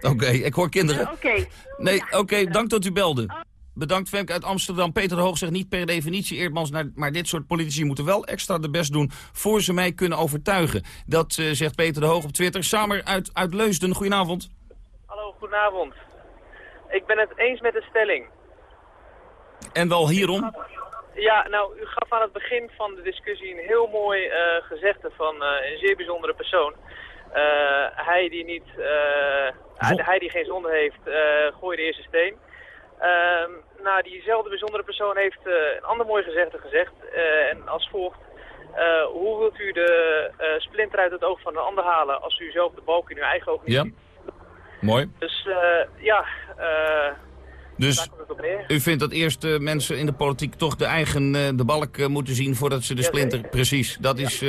Oké, ik hoor kinderen. Oké. Nee, oké, dank dat u belde. Bedankt Femke uit Amsterdam. Peter de Hoog zegt niet per definitie Eerdmans... maar dit soort politici moeten wel extra de best doen... voor ze mij kunnen overtuigen. Dat eh, zegt Peter de Hoog op Twitter. Samer uit, uit Leusden, goedenavond. Hallo, goedenavond. Ik ben het eens met de stelling. En wel hierom. Ja, nou, u gaf aan het begin van de discussie een heel mooi eh, gezegde van eh, een zeer bijzondere persoon. Hij die niet, hij, hij die geen zonde heeft, gooi de eerste steen. Ehm, nou, diezelfde bijzondere persoon heeft eh, een ander mooi gezegde gezegd. eh, en als volgt. eh, hoe wilt u de splinter uit het oog van een ander halen als u zelf de balk in uw eigen oog niet Ja. ziet? Mooi. Dus ja, Dus daar komt het op neer. u vindt dat eerst mensen in de politiek toch de eigen de balk moeten zien voordat ze de splinter... Precies, dat is,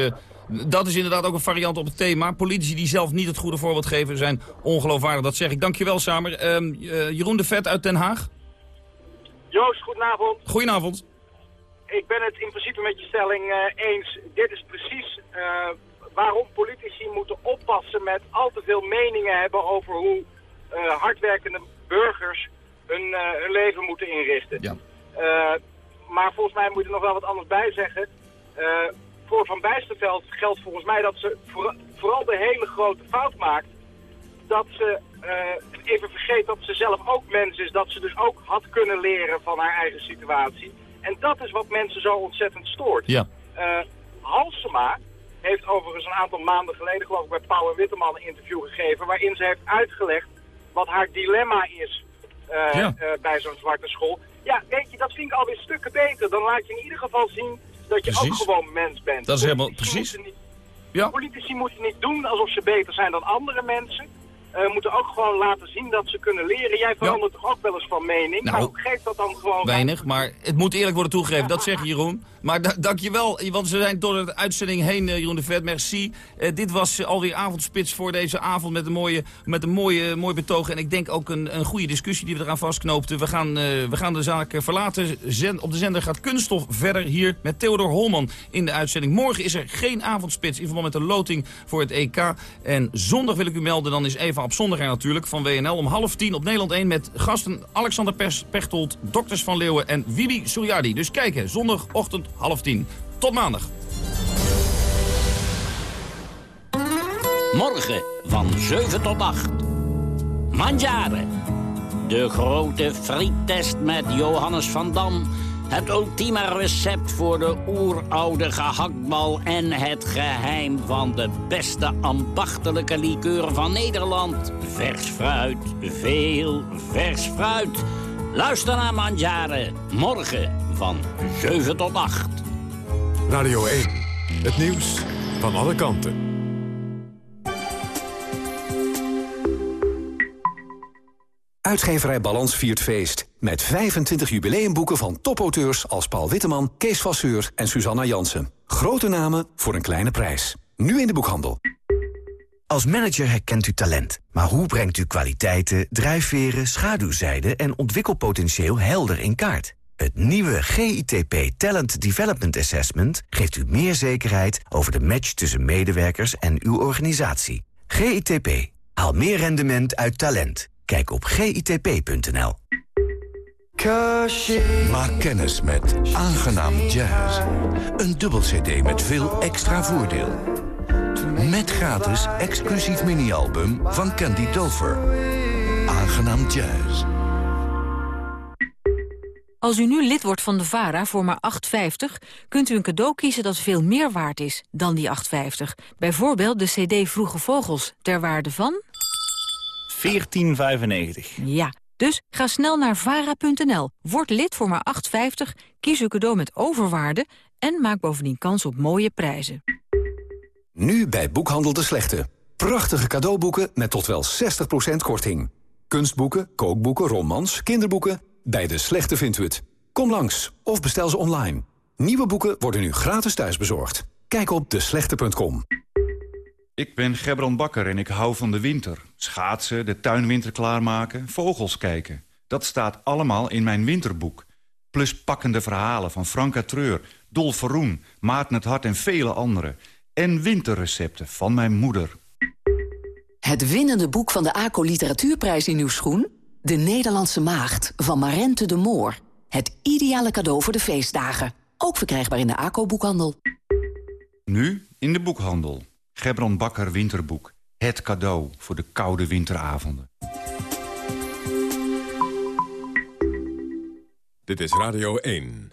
dat is inderdaad ook een variant op het thema. Politici die zelf niet het goede voorbeeld geven zijn ongeloofwaardig. Dat zeg ik. Dankjewel Samer. Ehm, eh, Jeroen de Vet uit Den Haag. Joost, goedenavond. Goedenavond. Ik ben het in principe met je stelling eh, eens. Dit is precies eh, waarom politici moeten oppassen met al te veel meningen hebben over hoe eh, hardwerkende burgers hun, hun leven moeten inrichten. Ja. Maar volgens mij moet je er nog wel wat anders bij zeggen. Voor Van Bijsterveld geldt volgens mij dat ze voor- vooral de hele grote fout maakt. Dat ze eh, even vergeet dat ze zelf ook mens is. Dat ze dus ook had kunnen leren van haar eigen situatie. En dat is wat mensen zo ontzettend stoort. Ja. Eh, Halsema heeft overigens een aantal maanden geleden, geloof ik, bij Pauw en Witteman een interview gegeven. Waarin ze heeft uitgelegd wat haar dilemma is eh, Ja. bij zo'n zwarte school. Ja, weet je, dat vind ik alweer stukken beter. Dan laat je in ieder geval zien dat je ook gewoon mens bent. Dat is helemaal precies. niet- Ja. Politici moeten niet doen alsof ze beter zijn dan andere mensen. Eh moeten ook gewoon laten zien dat ze kunnen leren. Jij verandert toch ook wel eens van mening? Nou, Nou, geef dat dan gewoon Weinig, maar het moet eerlijk worden toegegeven. Dat zeg je, Jeroen. Maar da dankjewel, want we zijn door de uitzending heen, eh, Jeroen de Vet. Merci. Eh, dit was alweer avondspits voor deze avond met een mooie, met een mooie, mooi betoog. En ik denk ook een, een goede discussie die we eraan vastknoopten. We gaan, we gaan de zaak verlaten. Zen- op de zender gaat Kunststof verder hier met Theodor Holman in de uitzending. Morgen is er geen avondspits in verband met de loting voor het EK. En zondag wil ik u melden, dan is Op zondag natuurlijk van WNL om half tien op Nederland 1 met gasten Alexander Pers, Pechtold, Dokters van Leeuwen en Wibi Suryadi. Dus kijken, zondagochtend half tien. Tot maandag. Morgen van 7 tot 8. Mandjaren. De grote friettest met Johannes van Dam. Het ultieme recept voor de oeroude gehaktbal... en het geheim van de beste ambachtelijke liqueur van Nederland. Vers fruit, veel vers fruit. Luister naar Mandjaren. Morgen van 7 tot 8. Radio 1. Het nieuws van alle kanten. Uitgeverij Balans viert feest. Met 25 jubileumboeken van topauteurs als Paul Witteman, Kees Vasseur en Susanna Jansen. Grote namen voor een kleine prijs. Nu in de boekhandel. Als manager herkent u talent. Maar hoe brengt u kwaliteiten, drijfveren, schaduwzijden en ontwikkelpotentieel helder in kaart? Het nieuwe GITP Talent Development Assessment geeft u meer zekerheid over de match tussen medewerkers en uw organisatie. GITP. Haal meer rendement uit talent. Kijk op gitp.nl. Maak kennis met Aangenaam Jazz. Een dubbel cd met veel extra voordeel. Met gratis exclusief mini-album van Candy Dover. Aangenaam Jazz. Als u nu lid wordt van de VARA voor maar 8,50... kunt u een cadeau kiezen dat veel meer waard is dan die 8,50. Bijvoorbeeld de cd Vroege Vogels, ter waarde van... 14,95. Ja, dus ga snel naar vara.nl, word lid voor maar 8,50... kies uw cadeau met overwaarde en maak bovendien kans op mooie prijzen. Nu bij Boekhandel de Slechte. Prachtige cadeauboeken met tot wel 60% korting. Kunstboeken, kookboeken, romans, kinderboeken... Bij De Slechte vindt u het. Kom langs of bestel ze online. Nieuwe boeken worden nu gratis thuisbezorgd. Kijk op deslechte.com. Ik ben Gebran Bakker en ik hou van de winter. Schaatsen, de tuinwinter klaarmaken, vogels kijken. Dat staat allemaal in mijn winterboek. Plus pakkende verhalen van Franka Treur, Dolf Verroen, Maarten het Hart en vele anderen. En winterrecepten van mijn moeder. Het winnende boek van de ACO Literatuurprijs in uw schoen? De Nederlandse Maagd van Marente de Moor. Het ideale cadeau voor de feestdagen. Ook verkrijgbaar in de ACO-boekhandel. Nu in de boekhandel. Gebron Bakker Winterboek. Het cadeau voor de koude winteravonden. Dit is Radio 1.